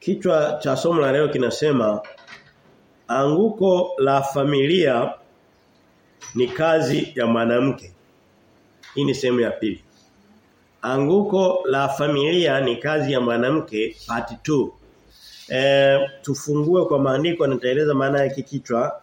Kichwa cha somo la leo kinasema anguko la familia ni kazi ya mwanamke. Hii ni sehemu ya pili. Anguko la familia ni kazi ya mwanamke part 2. E, tufungue kwa maandiko nitaeleza maana ya kichwa.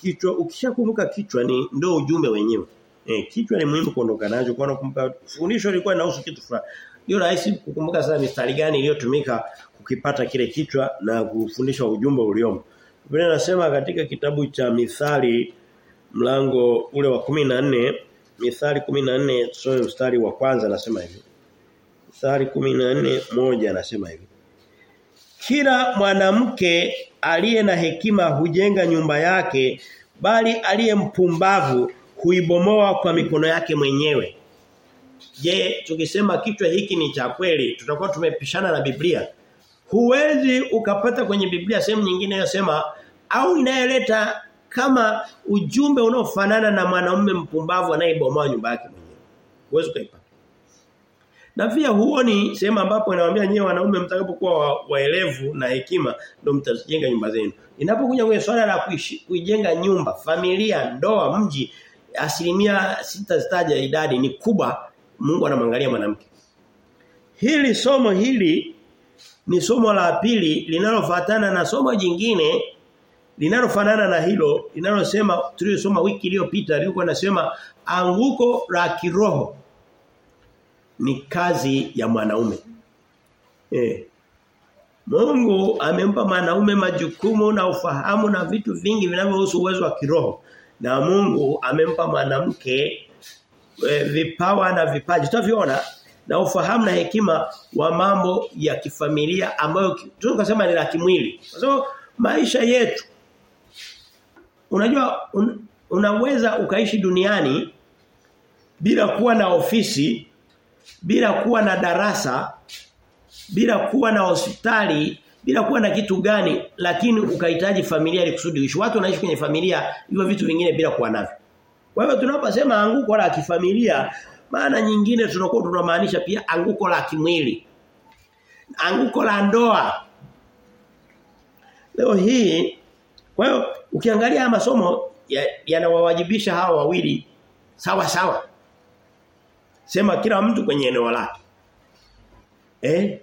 Kichwa ukishakumbuka kichwa ni ndio ujumbe wenyewe. Eh kichwa ni muhimu kuondoka nacho kwa nakumbuka fundisho lilikuwa linahusu kitu fulani. Ndio rahisi kukumbuka sasa mistari gani iliyotumika kukipata kile kichwa na kufundisha ujumbe uliomo. Biblia inasema katika kitabu cha Mithali mlango ule wa 14 Mithali 14 tusome mstari wa kwanza anasema hivi. Mithali 14 moja anasema hivi. Kila mwanamke aliye na hekima hujenga nyumba yake bali aliye mpumbavu huibomoa kwa mikono yake mwenyewe. Je, tukisema kichwa hiki ni cha kweli tutakuwa tumepishana na Biblia. Huwezi ukapata kwenye Biblia sehemu nyingine inayosema au inayoleta kama ujumbe unaofanana na mwanaume mpumbavu anayebomoa nyumba yake mwenyewe. Huwezi kuipata. Na pia huoni sehemu ambapo inawaambia nyewe wanaume mtakapokuwa waelevu na hekima ndio mtajenga nyumba zenu. Inapokuja kwenye swala la kuishi, kuijenga nyumba, familia, ndoa, mji, asilimia sita zitaja idadi ni kubwa Mungu anamwangalia mwanamke. Hili somo hili ni somo la pili linalofuatana na somo jingine linalofanana na hilo linalosema tuliyosoma wiki iliyopita liko nasema anguko la kiroho ni kazi ya mwanaume. Eh. Mungu amempa mwanaume majukumu na ufahamu na vitu vingi vinavyohusu uwezo wa kiroho. Na Mungu amempa mwanamke e, vipawa na vipaji. Tutaviona na ufahamu na hekima wa mambo ya kifamilia ambayo tunasema ni la kimwili. Kwa sababu maisha yetu unajua un, unaweza ukaishi duniani bila kuwa na ofisi, bila kuwa na darasa, bila kuwa na hospitali, bila kuwa na kitu gani lakini ukahitaji familia ili kusudi uishi. Watu wanaishi kwenye familia hivyo vitu vingine bila kuwa navyo. Kwa hiyo tunaposema anguko la kifamilia maana nyingine tunakuwa tunamaanisha pia anguko la kimwili. Anguko la ndoa. Leo hii kwa hiyo ukiangalia masomo yanawawajibisha ya hawa wawili sawa sawa. Sema kila mtu kwenye eneo lake. Eh?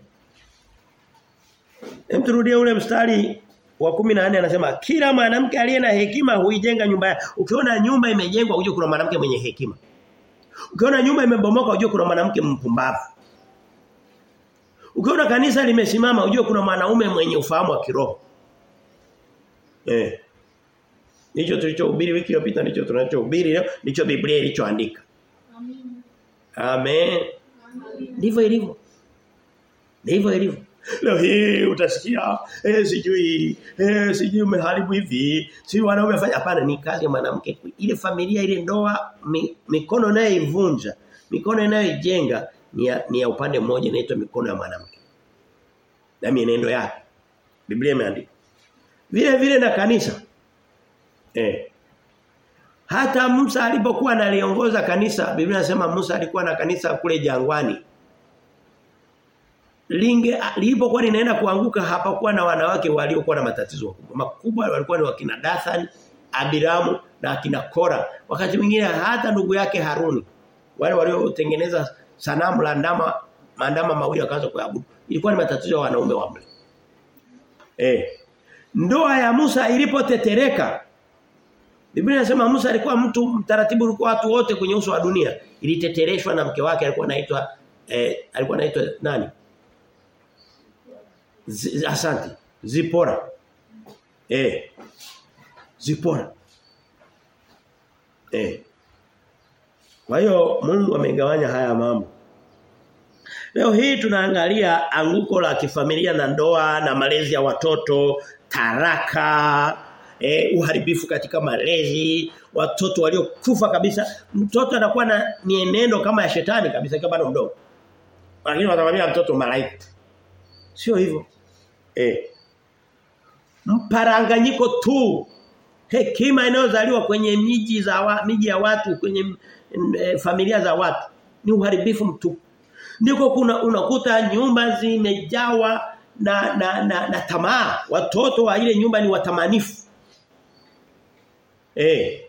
Hem turudie ule mstari wa 14 anasema kila mwanamke aliye na hekima huijenga nyumba yake. Ukiona nyumba imejengwa unajua kuna mwanamke mwenye hekima. Ukiona nyumba imebomoka ujue kuna mwanamke mpumbavu. Ukiona kanisa limesimama ujue kuna mwanaume mwenye ufahamu wa kiroho. Eh. Nicho tulichohubiri wiki iliyopita ndicho tunachohubiri leo, nicho Biblia ilichoandika. Amen. Amen. Ndivyo ilivyo. Ndivyo ilivyo. Leo hii utasikia eh sijui eh sijui umeharibu hivi, si wanaume fanya hapana ni kazi ya mwanamke. Ile familia ile ndoa mi, mikono naye ivunja, mikono inayoijenga ni ya, ni ya upande mmoja inaitwa mikono ya mwanamke. Na mienendo yake. Biblia imeandika. Vile vile na kanisa. Eh. Hata Musa alipokuwa analiongoza kanisa, Biblia inasema Musa alikuwa na kanisa kule jangwani linge lilipokuwa linaenda kuanguka hapakuwa na wanawake waliokuwa na matatizo makubwa. Makubwa walikuwa ni wakina Dathan, Abiramu na akina Kora. Wakati mwingine hata ndugu yake Haruni wale waliotengeneza sanamu la ndama maandama mawili akaanza kuabudu. Ilikuwa ni matatizo ya wanaume wa mle. Eh. Ndoa ya Musa ilipotetereka Biblia inasema Musa alikuwa mtu mtaratibu kwa watu wote kwenye uso wa dunia. Ilitetereshwa na mke wake alikuwa anaitwa eh, alikuwa anaitwa nani? Asante. Zipora. Eh. Zipora. Eh. Kwa hiyo Mungu amegawanya haya mambo. Leo hii tunaangalia anguko la kifamilia na ndoa na malezi ya watoto, taraka, eh, uharibifu katika malezi, watoto waliokufa kabisa. Mtoto anakuwa na mienendo kama ya shetani kabisa kama bado mdogo. Lakini watamwambia mtoto malaika. Sio hivyo. Eh. Mparanganyiko tu. Hekima inayozaliwa kwenye miji za wa, miji ya watu, kwenye e, familia za watu ni uharibifu mtupu. Ndiko kuna unakuta nyumba zimejawa na na na, na tamaa. Watoto wa ile nyumba ni watamanifu. Eh.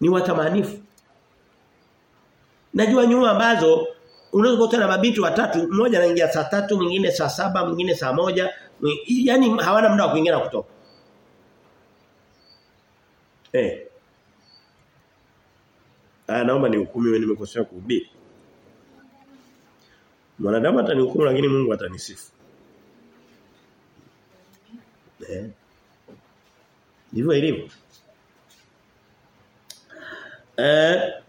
Ni watamanifu. Najua nyumba ambazo unaweza na mabinti watatu, mmoja anaingia saa tatu, mwingine saa saba, mwingine saa moja, yaani hawana muda wa kuingia na kutoka. Eh. Ah naomba nihukumiwe nimekosea kuhubiri. Mwanadamu atanihukumu lakini Mungu atanisifu. Eh. Ndivyo ilivyo. Eh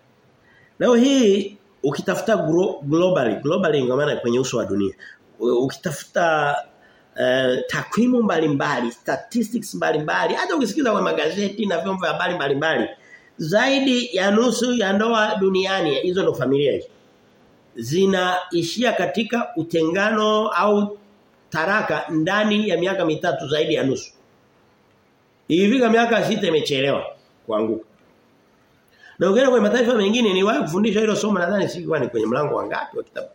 leo hii ukitafuta globally globally maana kwenye uso wa dunia. Ukitafuta uh, takwimu mbalimbali statistics mbalimbali hata ukisikiza kwa magazeti na vyombo vya habari mbalimbali zaidi ya nusu ya ndoa duniani hizo ndo familia hizo zinaishia katika utengano au taraka ndani ya miaka mitatu zaidi ya nusu. Ikifika miaka sita imechelewa kuanguka na ukienda kwenye mataifa mengine ni wapi kufundisha hilo somo nadhani sikuwa ni kwenye mlango wa ngapi wa kitabu.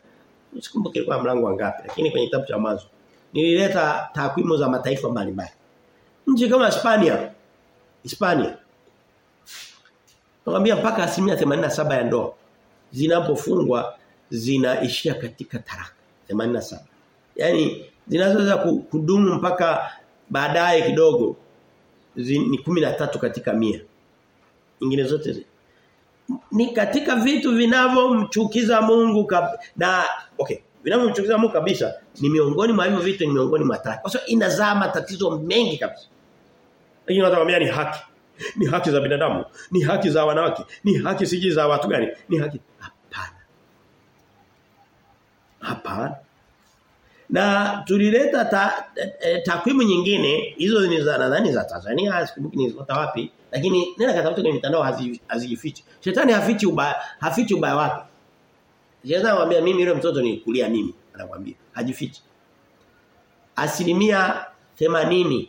Sikumbuki ilikuwa mlango wa ngapi lakini kwenye kitabu cha mwanzo. Nilileta takwimu za mataifa mbalimbali. Nchi kama Hispania. Hispania. Nakwambia mpaka asilimia 87 ya ndoa zinapofungwa zinaishia katika taraka 87. Yaani zinazoweza kudumu mpaka baadaye kidogo ni 13 katika mia nyingine zote. Ni katika vitu vinavyomchukiza Mungu na okay vinavyomchukiza Mungu kabisa ni miongoni mwa hivyo vitu ni miongoni mwa kwa sababu inazaa matatizo mengi kabisa. Lakini watakwambia ni haki. Ni haki za binadamu. Ni haki za wanawake. Ni haki siji za watu gani. Ni haki. Hapana. Hapana na tulileta ta, e, takwimu nyingine hizo ni za nadhani za Tanzania sikumbuki nilipata wapi lakini nenda katafuta kwenye mitandao hazijifichi. Shetani hafichi ubaya hafichi ubaya wake. Shetani anamwambia mimi yule mtoto ni kulia mimi anakuambia. Hajifichi. Asilimia 80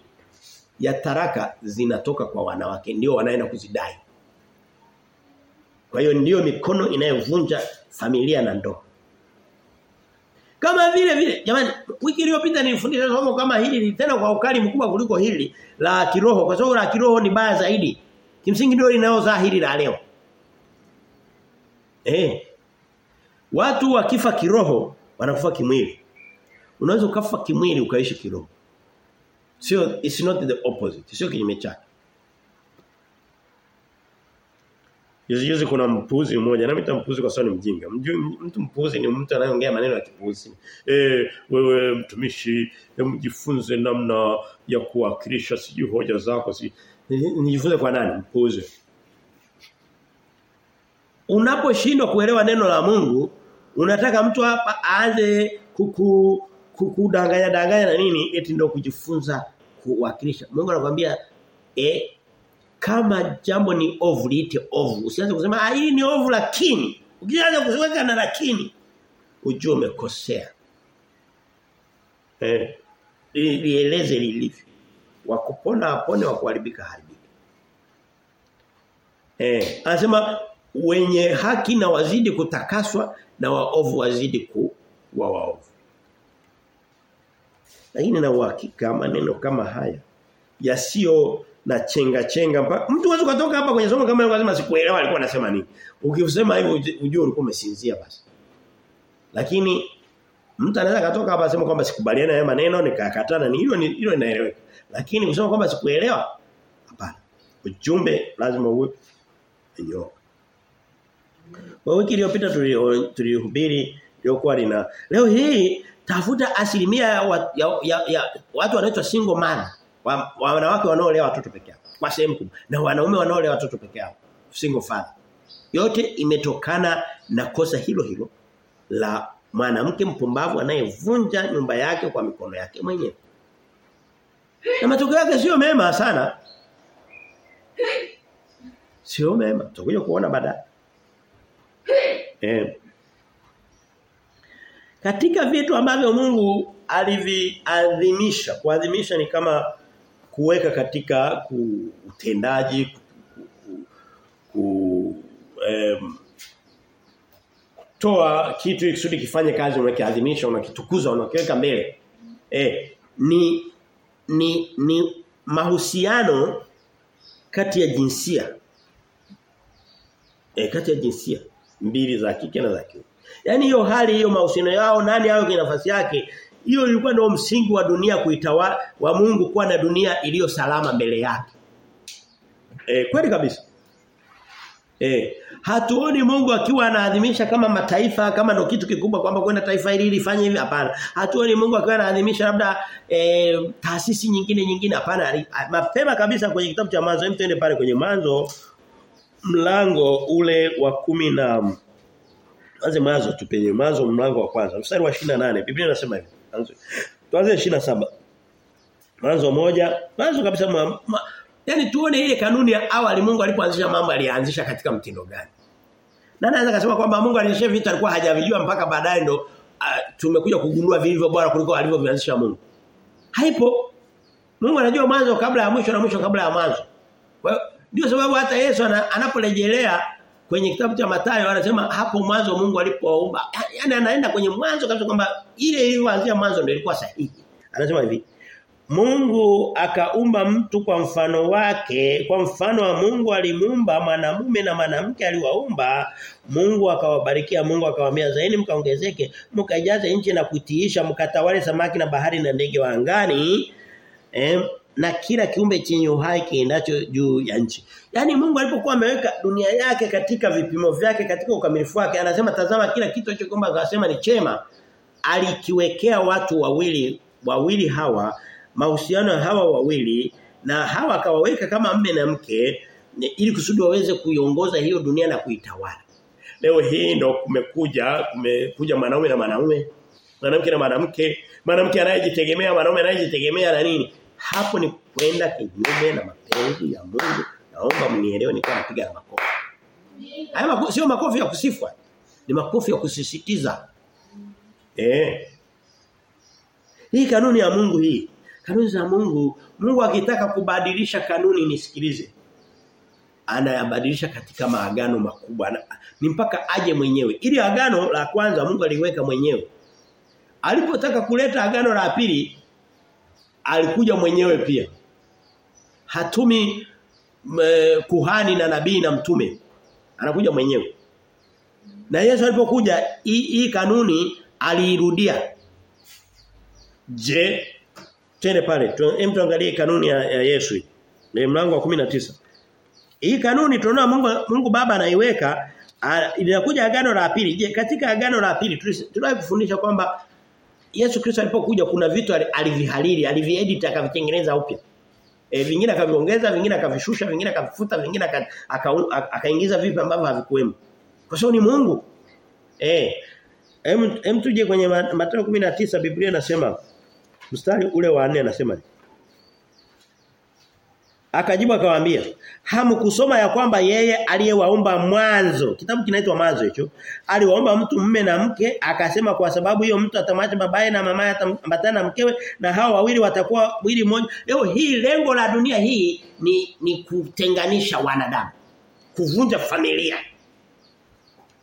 ya taraka zinatoka kwa wanawake ndio wanaenda kuzidai. Kwa hiyo ndio mikono inayovunja familia na ndoa kama vile vile jamani wiki iliyopita nilifundisha somo kama hili tena kwa ukali mkubwa kuliko hili la kiroho kwa sababu la kiroho ni baya zaidi. Kimsingi ndio linalozaa hili la leo. Eh. Watu wakifa kiroho wanakufa kimwili. Unaweza ukafa kimwili ukaishi kiroho. Sio it's not the opposite. Sio kinyume chake. Juzi juzi kuna mpuzi mmoja, na mita mpuzi kwa sababu ni mjinga. Mtu mpuzi ni mtu anayeongea maneno ya kipuzi. Eh, wewe mtumishi, mjifunze namna ya kuwakilisha sijui hoja zako si. Nijifunze kwa nani? Mpuzi. Unaposhindwa kuelewa neno la Mungu, unataka mtu hapa aanze kuku kukudanganya danganya na nini eti ndio kujifunza kuwakilisha. Mungu anakuambia eh kama jambo ni ovu liite ovu. Usianze kusema ah hii ni ovu lakini. Ukianza kuweka na lakini ujue umekosea. Eh lieleze lilivyo. Wakupona apone wa kuharibika haribika. Eh anasema wenye haki na wazidi kutakaswa na waovu wazidi kuwa waovu. Lakini na uhakika maneno kama haya yasio na chenga chenga mpaka mtu wewe kutoka hapa kwenye somo kama hilo lazima sikuelewa alikuwa anasema nini. Ukisema hivyo ujue ulikuwa umesinzia basi. Lakini mtu anaweza katoka hapa asemwe kwamba sikubaliana na maneno nikakatana ni hilo ni hilo inaeleweka. Lakini kusema kwamba sikuelewa hapana. Ujumbe lazima uwe nyo. Kwa wiki iliyopita tulihubiri iliyokuwa lina leo hii tafuta asilimia ya, ya, ya, ya watu wanaitwa single mother wanawake wanaolea watoto peke yao. Kwa sehemu kubwa. Na wanaume wanaolea watoto peke yao. Single father. Yote imetokana na kosa hilo hilo la mwanamke mpumbavu anayevunja nyumba yake kwa mikono yake mwenyewe. Na matokeo yake sio mema sana. Sio mema. Tutakuja kuona baadaye. Eh. Katika vitu ambavyo Mungu aliviadhimisha. Kuadhimisha ni kama kuweka katika utendaji ku, ku, ku, um, toa kitu kusudi kifanye kazi unakiadhimisha unakitukuza unakiweka mbele. Eh ni ni ni mahusiano kati ya jinsia. Eh kati ya jinsia mbili za kike na za kiume. yani hiyo hali hiyo mahusiano yao nani awe kwa nafasi yake hiyo ilikuwa ndio msingi wa dunia kuitawala wa Mungu kuwa na dunia iliyo salama mbele yake. Eh kweli kabisa. Eh hatuoni Mungu akiwa anaadhimisha kama mataifa kama ndio kitu kikubwa kwamba kwenda taifa hili lifanye hivi hapana. Hatuoni Mungu akiwa anaadhimisha labda e, taasisi nyingine nyingine hapana. Mapema kabisa kwenye kitabu cha Mwanzo, twende pale kwenye Mwanzo mlango ule wa kumi na Anze mwanzo tupenye mwanzo mlango wa kwanza mstari wa 28 Biblia inasema hivi. Tuanze 27. Mwanzo moja, mwanzo kabisa ma, ma, yani tuone ile kanuni ya awali Mungu alipoanzisha mambo alianzisha katika mtindo gani. Na naweza kusema kwamba Mungu alianzisha vitu alikuwa hajavijua mpaka baadaye ndo uh, tumekuja kugundua vilivyo bora kuliko alivyovianzisha Mungu. Haipo. Mungu anajua mwanzo kabla ya mwisho na mwisho kabla ya mwanzo. Kwa hiyo ndio sababu hata Yesu anaporejelea kwenye kitabu cha Mathayo anasema hapo mwanzo Mungu alipoumba. Yaani anaenda kwenye mwanzo kabisa kwamba ile iliyoanzia mwanzo ndio ilikuwa sahihi. Anasema hivi. Mungu akaumba mtu kwa mfano wake, kwa mfano wa Mungu alimuumba mwanamume na mwanamke aliwaumba. Mungu akawabarikia, Mungu akawaambia zaini mkaongezeke, mkajaze nchi na kutiisha, mkatawale samaki na bahari na ndege wa angani. Eh, na kila kiumbe chenye uhai kiendacho juu ya nchi. Yaani Mungu alipokuwa ameweka dunia yake katika vipimo vyake katika ukamilifu wake anasema tazama kila kitu hicho kwamba akasema ni chema alikiwekea watu wawili wawili hawa mahusiano ya hawa wawili na hawa akawaweka kama mme na mke ili kusudi waweze kuiongoza hiyo dunia na kuitawala. Leo hii ndo kumekuja kumekuja mwanaume na mwanaume mwanamke na mwanamke mwanamke anayejitegemea mwanaume anayejitegemea na nini hapo ni kwenda kinyume na mapenzi ya Mungu. Naomba mnielewe nilikuwa napiga na makofi. Haya makofi sio makofi ya kusifwa. Ni makofi ya kusisitiza. Eh. Hii kanuni ya Mungu hii. Kanuni za Mungu, Mungu akitaka kubadilisha kanuni nisikilize. Anayabadilisha katika maagano makubwa. Ni mpaka aje mwenyewe. Ili agano la kwanza Mungu aliweka mwenyewe. Alipotaka kuleta agano la pili alikuja mwenyewe pia. Hatumi me, kuhani na nabii na mtume. Anakuja mwenyewe. Na Yesu alipokuja hii kanuni aliirudia. Je, tene pale, hem tuangalie kanuni ya, ya Yesu. Ni mlango wa 19. Hii kanuni tunaona Mungu Mungu Baba anaiweka inakuja agano la pili. Je, katika agano la pili tuliwahi kufundisha kwamba Yesu Kristo alipokuja kuna vitu alivihariri, aliviedit akavitengeneza upya. E, vingine akaviongeza, vingine akavishusha, vingine akavifuta, vingine akaingiza aka, aka vipi ambavyo havikuwemo. Kwa sababu ni Mungu. Eh. Hem tuje kwenye Mathayo 19 Biblia inasema mstari ule wa 4 anasema Akajibu akawaambia, hamkusoma ya kwamba yeye aliyewaumba mwanzo, kitabu kinaitwa mwanzo hicho, aliwaumba mtu mume na mke, akasema kwa sababu hiyo mtu atamwacha babaye na mamaye atambatana na mkewe na hao wawili watakuwa mwili mmoja. Leo hii lengo la dunia hii ni ni kutenganisha wanadamu. Kuvunja familia.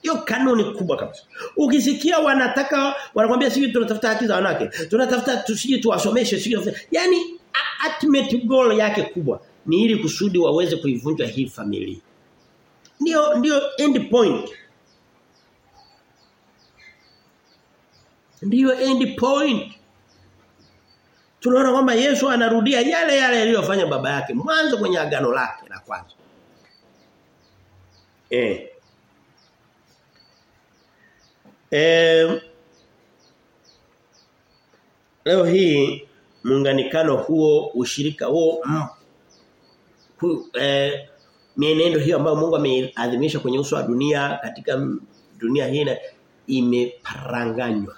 Hiyo kanuni kubwa kabisa. Ukisikia wanataka wanakuambia sisi tunatafuta haki za wanawake, tunatafuta tusije tuwasomeshe, sisi yani ultimate goal yake kubwa ni ili kusudi waweze kuivunja hii familia. Ndio ndio end point. Ndio end point. Tunaona kwamba Yesu anarudia yale yale aliyofanya baba yake mwanzo kwenye agano lake la kwanza. Eh. Eh Leo hii muunganikano huo ushirika huo hu, eh, mienendo hiyo ambayo Mungu ameadhimisha kwenye uso wa dunia katika dunia hii imeparanganywa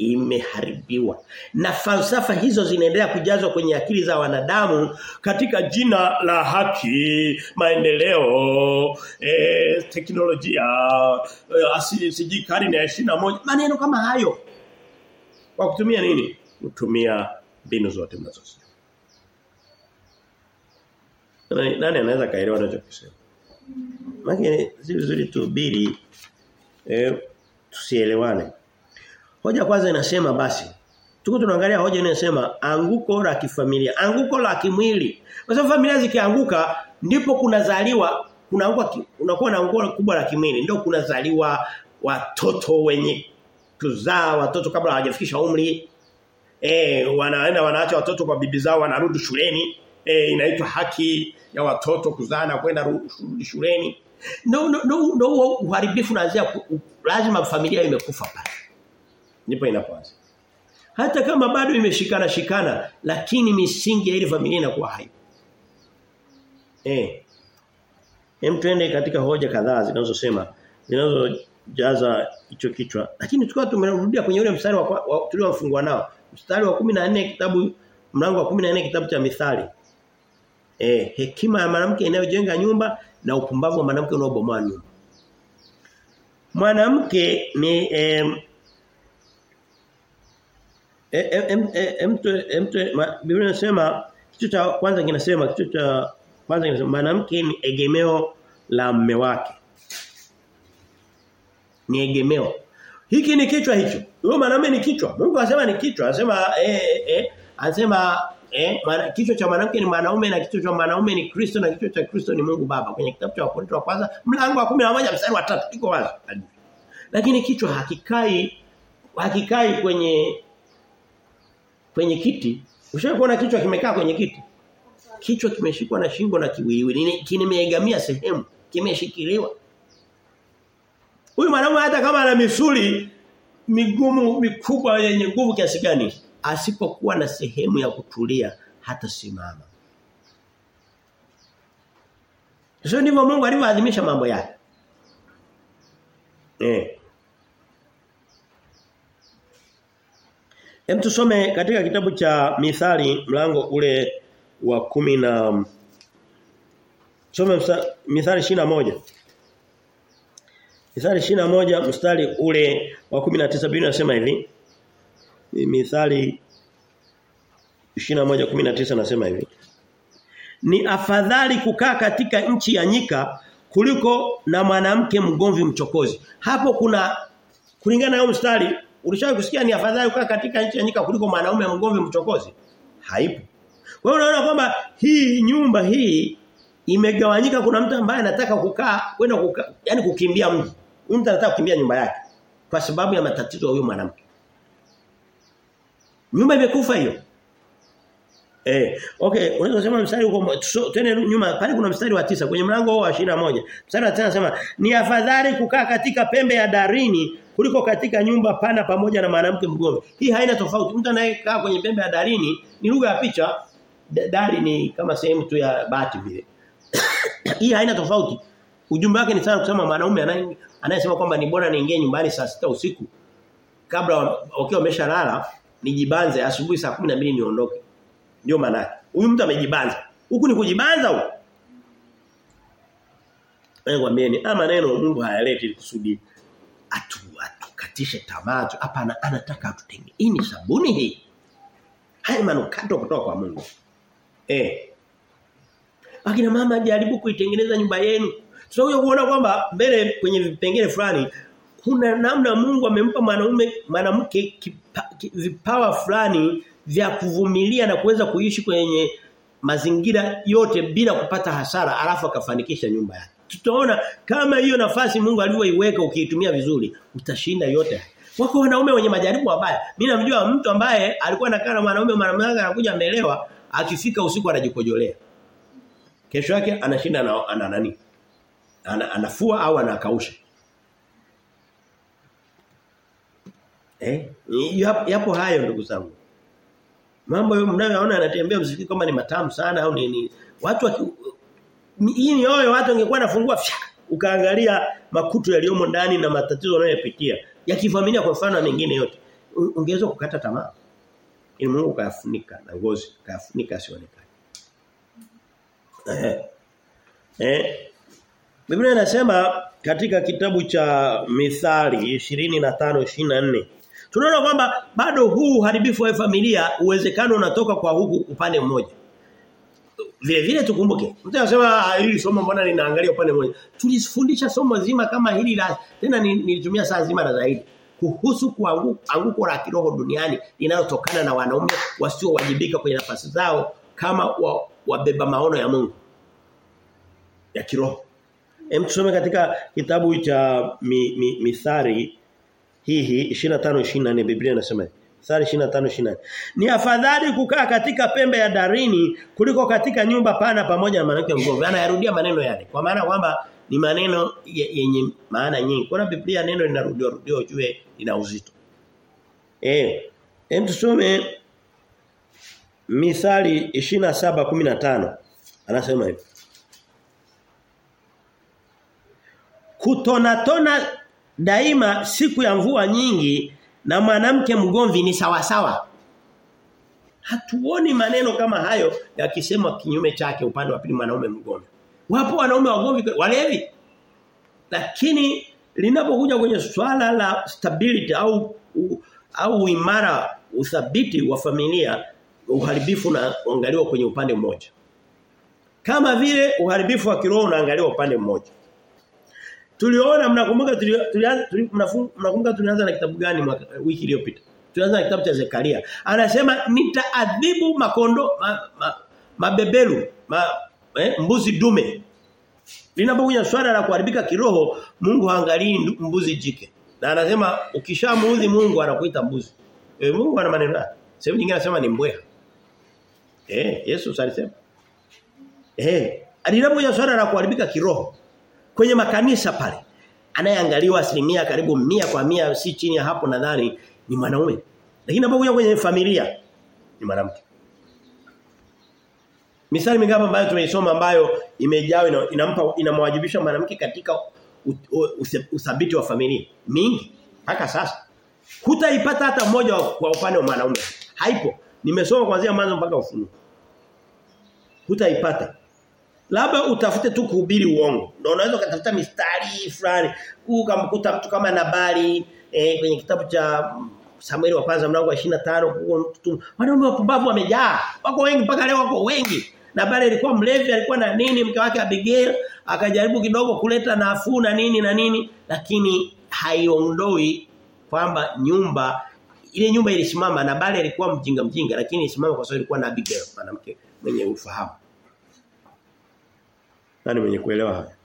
imeharibiwa. Na falsafa hizo zinaendelea kujazwa kwenye akili za wanadamu katika jina la haki maendeleo eh, teknolojia eh, siji karne ya 21 maneno kama hayo kwa kutumia nini? Kutumia mbinu zote mnazosikia nani, nani anaweza kaelewa anachokisema Maki si vizuri tuhubiri eh tusielewane. Hoja kwanza inasema basi tuko tunaangalia hoja inayosema anguko la kifamilia, anguko la kimwili. Kwa sababu familia zikianguka ndipo kunazaliwa kunaanguka unakuwa na anguko kubwa la kimwili. Ndio kunazaliwa watoto wenye kuzaa watoto kabla hawajafikisha umri. Eh wanaenda wanaacha watoto kwa bibi zao wanarudi shuleni. Eh inaitwa haki ya watoto kuzaa na kwenda shuleni. No no no, no uharibifu unaanzia lazima familia imekufa pale. Ndipo inapoanza. Hata kama bado imeshikana shikana lakini misingi ya ile familia inakuwa hai. Eh. Hem twende katika hoja kadhaa zinazosema zinazojaza hicho kichwa. Lakini tukawa tumerudia kwenye ule mstari wa, wa tuliofungwa nao. Mstari wa 14 kitabu mlango wa 14 kitabu cha Mithali. Eh, hekima ya mwanamke inayojenga nyumba na upumbavu wa mwanamke unaobomoa nyumba. Mwanamke ni eh, Biblia inasema kitu cha kwanza kinasema kitu cha kwanza kinasema mwanamke ni egemeo la mume wake. Ni egemeo. Hiki ni kichwa hicho. Huyo mwanamume ni kichwa. Mungu anasema ni kichwa. Anasema eh eh anasema eh mana, kichwa cha mwanamke ni mwanaume na kichwa cha mwanaume ni Kristo na kichwa cha Kristo ni Mungu Baba. Kwenye kitabu cha Wakorintho wa kwanza mlango wa 11 mstari wa 3 iko wazi. Lakini kichwa hakikai hakikai kwenye kwenye kiti. Ushawahi kuona kichwa kimekaa kwenye kiti? Kichwa kimeshikwa na shingo na kiwiliwili. Kimeegamia sehemu, kimeshikiliwa. Huyu mwanamume hata kama ana misuli migumu mikubwa yenye nguvu kiasi gani, asipokuwa na sehemu ya kutulia hata simama. Sio ndivyo Mungu alivyoadhimisha mambo yake. Eh. Hem tusome katika kitabu cha Mithali mlango ule wa kumi na Tusome Mithali moja Mithali moja mstari ule wa 19 Biblia inasema hivi. Mithali 21:19 nasema hivi. Ni afadhali kukaa katika nchi ya nyika kuliko na mwanamke mgomvi mchokozi. Hapo kuna kulingana na mstari ulishawahi kusikia ni afadhali kukaa katika nchi ya nyika kuliko mwanaume mgomvi mchokozi? Haipo. Kwa hiyo unaona kwamba hii nyumba hii imegawanyika kuna mtu ambaye anataka kukaa kwenda kukaa yani kukimbia mji. Mtu anataka kukimbia nyumba yake kwa sababu ya matatizo ya huyo mwanamke. Nyumba imekufa hiyo. Eh, okay, unaweza kusema mstari huko tena nyuma pale kuna mstari wa tisa kwenye mlango wa 21. Mstari wa 9 anasema ni afadhali kukaa katika pembe ya darini kuliko katika nyumba pana pamoja na mwanamke mgomvi. Hii haina tofauti. Mtu anayekaa kwenye pembe ya darini ni lugha ya picha. Dari ni kama sehemu tu ya bati vile. Hii haina tofauti. Ujumbe wake ni sana kusema mwanaume anayesema kwamba ni bora niingie nyumbani saa sita usiku kabla wakiwa wameshalala nijibanze asubuhi saa 12 niondoke. Ndio maana. Huyu mtu amejibanza. Huku ni kujibanza huko. Ngwambieni ama neno Mungu hayaleti kusudi atu atukatishe tamaa. Hapana anataka atutenge. Hii ni sabuni hii. Haya manukato kutoka kwa Mungu. Eh. Akina mama jaribu kuitengeneza nyumba yenu. Tutakuja kuona kwamba mbele kwenye vipengele fulani kuna namna Mungu amempa mwanaume mwanamke vipawa fulani vya kuvumilia na kuweza kuishi kwenye mazingira yote bila kupata hasara alafu akafanikisha nyumba yake. Tutaona kama hiyo nafasi Mungu aliyoiweka ukiitumia vizuri utashinda yote. Wako wanaume wenye majaribu mabaya. Mimi namjua mtu ambaye alikuwa anakaa na mwanaume mwanamke anakuja amelewa akifika usiku anajikojolea. Kesho yake anashinda na ana nani? Ana, anafua au anakausha. Eh? Yapo hayo ndugu zangu. Mambo mnayoona anatembea msikiti kama ni matamu sana au nini. Watu waki, hii yoyo watu wangekuwa nafungua ukaangalia makutu yaliyomo ndani na matatizo wanayopitia ya kifamilia kwa mfano mengine yote. Ungeweza kukata tamaa. Ili Mungu kafunika na ngozi, kafunika asionekane. Eh. Eh. Biblia inasema katika kitabu cha Mithali 25 24 Tunaona kwamba bado huu uharibifu wa familia uwezekano unatoka kwa huku upande mmoja. vile vile tukumbuke. Mtu anasema hili somo mbona linaangalia upande mmoja. Tulifundisha somo zima kama hili la tena nilitumia saa zima na zaidi kuhusu kuanguko anguko la kiroho duniani linalotokana na wanaume wasiowajibika kwenye nafasi zao kama wa, wabeba maono ya Mungu ya kiroho. Hem tusome katika kitabu cha mi, mi, Mithali hii hii 25 24 Biblia inasema Sari 25 24 Ni afadhali kukaa katika pembe ya darini kuliko katika nyumba pana pamoja na mwanamke mgomvi. Anayarudia maneno yale. Kwa maana kwamba ni maneno yenye maana nyingi. Kuna Biblia neno linarudiwa rudiwa ujue ina uzito. Eh, hem tusome Mithali 27:15 anasema hivi. Kutonatona daima siku ya mvua nyingi na mwanamke mgomvi ni sawasawa. Hatuoni maneno kama hayo yakisemwa kinyume chake upande wa pili mwanaume mgomvi. Wapo wanaume wagomvi walevi. Lakini linapokuja kwenye swala la stability au u, au imara uthabiti wa familia uharibifu na uangaliwa kwenye upande mmoja. Kama vile uharibifu wa kiroho unaangaliwa upande mmoja. Tuliona mnakumbuka tulianza mnakumbuka tulianza na kitabu gani mwaka, wiki iliyopita? Tulianza na kitabu cha Zekaria. Anasema nitaadhibu makondo ma, ma, mabebelu, ma, eh, mbuzi dume. Linapokuja swala la kuharibika kiroho, Mungu haangalii mbuzi jike. Na anasema ukishamuudhi Mungu anakuita mbuzi. E, Mungu ana maneno yake. Sehemu nyingine anasema ni mbweha. Eh, Yesu alisema. Eh, alinapokuja swala la kuharibika kiroho, kwenye makanisa pale anayeangaliwa asilimia karibu mia kwa mia si chini ya hapo nadhani ni mwanaume. Lakini anapokuja kwenye familia ni mwanamke. Misali mingapi ambayo tumeisoma ambayo imejaa inampa inamwajibisha mwanamke katika uthabiti wa familia? Mingi mpaka sasa. Hutaipata hata mmoja kwa upande wa mwanaume. Haipo. Nimesoma kuanzia mwanzo mpaka ufunuo. Hutaipata labda utafute tu kuhubiri uongo. Ndio unaweza kutafuta mistari fulani. Ukamkuta mtu kama Nabali eh, kwenye kitabu cha Samueli wa kwanza mlango wa 25 mtu wanaume wapumbavu wamejaa. Wako wengi mpaka leo wako wengi. Nabali alikuwa mlevi alikuwa na nini mke wake Abigail akajaribu kidogo kuleta nafuu na nini na nini lakini haiondoi kwamba nyumba ile nyumba ilisimama na bale alikuwa mjinga mjinga lakini ilisimama kwa sababu ilikuwa na Abigail mwanamke mwenye ufahamu nani mwenye kuelewa haya?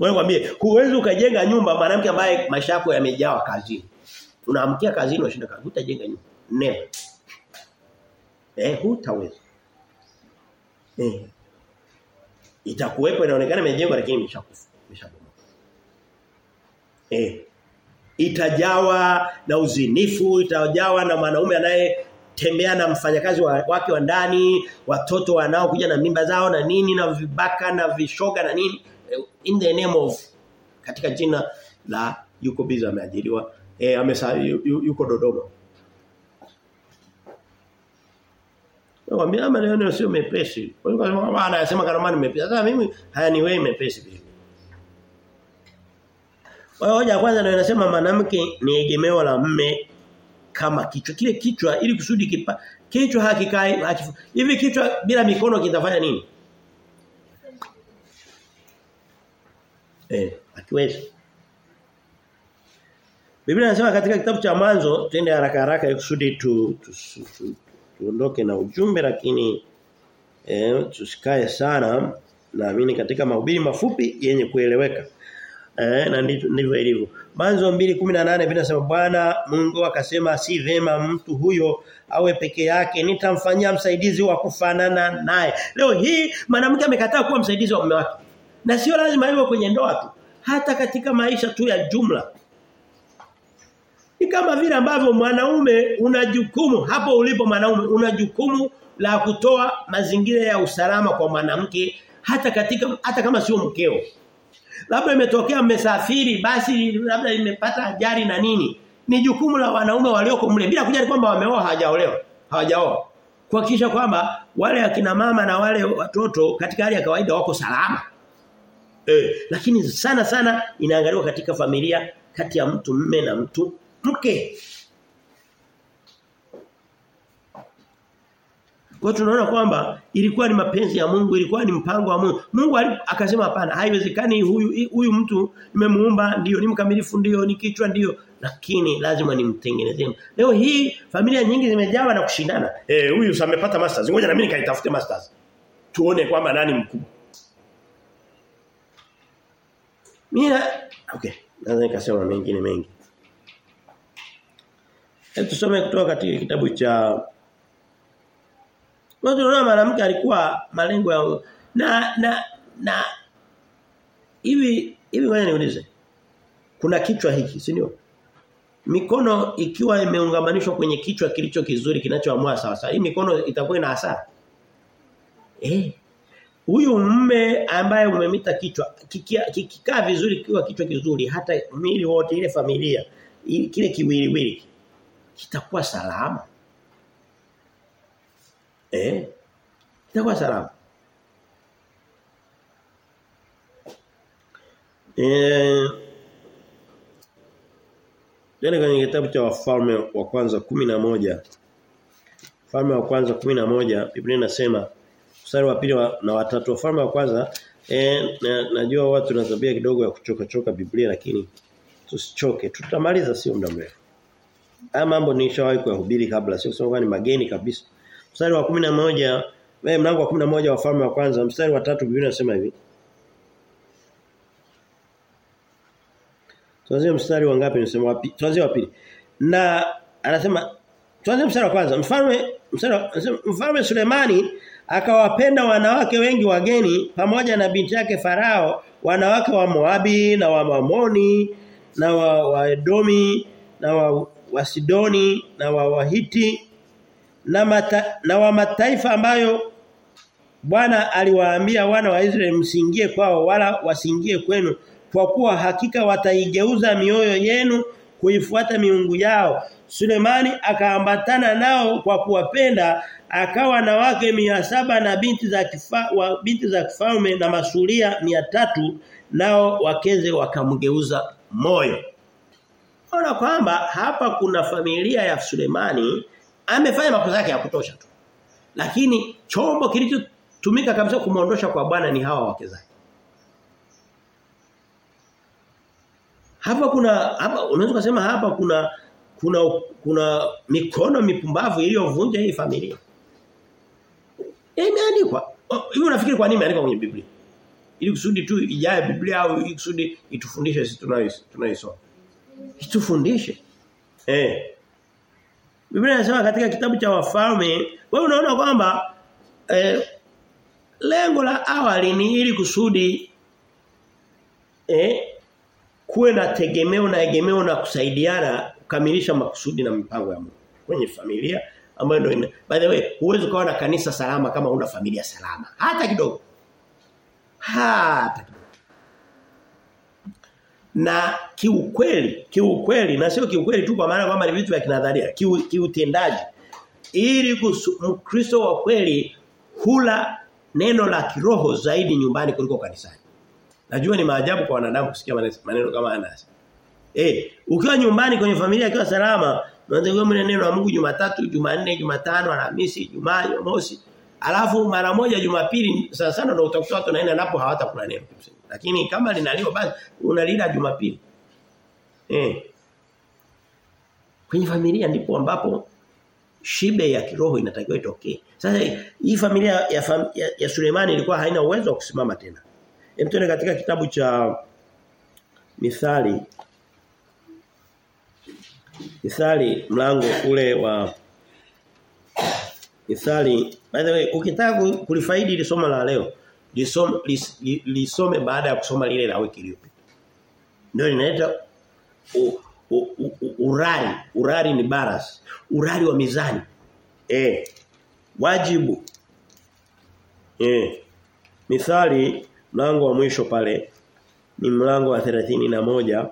Wewe mwambie, huwezi ukajenga nyumba mwanamke ambaye maisha yako yamejawa kazini. Unaamkia kazini unashinda kazi, utajenga nyumba. Never. Eh, hutaweza. Eh. Itakuwepo inaonekana imejengwa lakini imeshakufa, imeshabomoka. Eh. Itajawa na uzinifu, itajawa na mwanaume anaye tembea na mfanyakazi wa, wake wa ndani, watoto wanao kuja na mimba zao na nini na vibaka na vishoga na nini in the name of katika jina la yuko biza ameajiriwa eh amesa yuko Dodoma. Nakwambia maneno sio mepesi. Kwa hiyo kama anasema karamani mepesi. Sasa mimi hayaniwei mepesi vile. Kwa hiyo hoja kwanza ndio inasema mwanamke ni egemeo la mme kama kichwa. Kile kichwa ili kusudi kipa kichwa hakikai hakifu. hivi kichwa bila mikono kitafanya nini? Eh akiwezi Biblia inasema katika kitabu cha manzo twende haraka haraka kusudi tu tuondoke tu, tu, na ujumbe lakini eh tusikae sana. Naamini katika mahubiri mafupi yenye kueleweka Eh na ndivyo ilivyo. Mwanzo 2:18 vinasema Bwana Mungu akasema si vema mtu huyo awe peke yake nitamfanyia msaidizi wa kufanana naye. Leo hii mwanamke amekataa kuwa msaidizi wa mume wake. Na sio lazima iwe kwenye ndoa tu, hata katika maisha tu ya jumla. Ni kama vile ambavyo mwanaume una jukumu hapo ulipo mwanaume una jukumu la kutoa mazingira ya usalama kwa mwanamke hata katika hata kama sio mkeo labda imetokea mmesafiri basi labda imepata ajali na nini. Ni jukumu la wanaume walioko mle bila kujali kwamba wameoa hawajaolewa hawajaoa. Kuhakikisha kwamba wale akina mama na wale watoto katika hali ya kawaida wako salama. Eh lakini sana sana inaangaliwa katika familia kati ya mtu mme na mtu mke Kwa tunaona kwamba ilikuwa ni mapenzi ya Mungu, ilikuwa ni mpango wa Mungu. Mungu akasema hapana, haiwezekani huyu huyu mtu nimemuumba ndio, ni mkamilifu ndio, ni kichwa ndio, lakini lazima nimtengenezee. Leo hii familia nyingi zimejawa na kushindana. Eh huyu amepata masters, ngoja na mimi nikaitafute masters. Tuone kwamba nani mkubwa. Mimi okay, naweza nikasema mengine mengi. Hebu tusome kutoka katika kitabu cha tunaona mwanamke alikuwa malengo ya na na na hivi hivi ngoja niulize. Kuna kichwa hiki, si ndio? Mikono ikiwa imeungamanishwa kwenye kichwa kilicho kizuri kinachoamua sawa. Hii mikono itakuwa ina hasara. Eh. Huyu mume ambaye umemita kichwa kikikaa vizuri kiwa kichwa kizuri hata mwili wote ile familia kile kiwiliwili kitakuwa salama. Eh? itakuwa salama. Eh kwenye kitabu cha wafalme wa kwanza moja Wafalme wa kwanza moja Biblia inasema mstari wa pili na watatu wafalme wa kwanza eh na, najua watu na kidogo ya kuchoka choka Biblia lakini tusichoke tutamaliza sio muda mrefu. Haya mambo nishawahi kuyahubiri kabla sio kusema ni mageni kabisa. Mstari wa 11 eh mlango wa 11 wa falme wa kwanza mstari wa tatu Biblia inasema hivi. Tuanze mstari wa ngapi nisema wapi? Tuanze wa pili. Na anasema tuanze mstari wa kwanza. Mfalme mstari mfalme Sulemani akawapenda wanawake wengi wageni pamoja na binti yake Farao, wanawake wa Moabi na wa Mamoni na wa, wa Edomi na wa, Wasidoni na wa Wahiti na mata, na wa mataifa ambayo Bwana aliwaambia wana wa Israeli msingie kwao wala wasingie kwenu kwa kuwa hakika wataigeuza mioyo yenu kuifuata miungu yao. Sulemani akaambatana nao kwa kuwapenda akawa na wake saba na binti za kifa, wa, binti za kifalme na masuria tatu nao wakeze wakamgeuza moyo. Ona kwamba hapa kuna familia ya Sulemani amefanya makosa yake ya kutosha tu. Lakini chombo kilichotumika kabisa kumuondosha kwa Bwana ni hawa wake zake. Hapa kuna hapa unaweza kusema hapa kuna kuna kuna mikono mipumbavu iliyovunja hii familia. Imeandikwa. Hivi unafikiri kwa nini imeandikwa kwenye Biblia? Ili kusudi tu ijaye Biblia au ili kusudi itufundishe sisi tunayoisoma. Itufundishe. Eh. Biblia inasema katika kitabu cha Wafalme, wewe unaona kwamba eh, lengo la awali ni ili kusudi eh kuwe na tegemeo na egemeo na kusaidiana kukamilisha makusudi na mipango ya Mungu kwenye familia ambayo ndio by the way huwezi kuwa na kanisa salama kama una familia salama. Hata kidogo. Hata kidogo na kiukweli kiukweli na sio kiukweli tu kwa maana kwamba ni vitu vya kinadharia kiu, kiutendaji ili Mkristo wa kweli hula neno la kiroho zaidi nyumbani kuliko kanisani Najua ni maajabu kwa wanadamu kusikia maneno kama haya. Eh, ukiwa nyumbani kwenye familia ikiwa salama, unaanza mle neno la Mungu Jumatatu, Jumanne, Jumatano, Alhamisi, Ijumaa, Jumamosi. Alafu mara moja Jumapili sana sana ndio utakuta watu naenda napo hawatakula neno. Lakini kama linaliwa basi unalila Jumapili. Eh. Kwenye familia ndipo ambapo shibe ya kiroho inatakiwa itokee. Sasa hii familia ya, fam, ya, ya Sulemani ilikuwa haina uwezo wa kusimama tena. Hem tuende katika kitabu cha Mithali. Mithali mlango ule wa Mithali by the way ukitaka kulifaidi ile somo la leo lisome lis, lisome baada ya kusoma lile la wiki iliyopita. Ndio linaita urari, urari ni baras, urari wa mizani. Eh. Wajibu. Eh. Mithali mlango wa mwisho pale ni mlango wa moja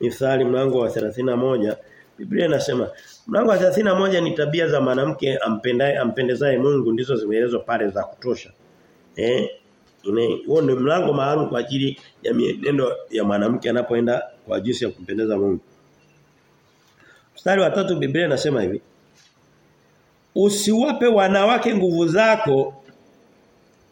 Mithali mlango wa moja Biblia inasema mlango wa na moja ni tabia za mwanamke ampendaye ampendezaye Mungu ndizo zimeelezwa pale za kutosha. Eh huo ni mlango maalum kwa ajili ya mienendo ya mwanamke anapoenda kwa jinsi ya kumpendeza Mungu. Mstari wa tatu Biblia inasema hivi. usiwape wanawake nguvu zako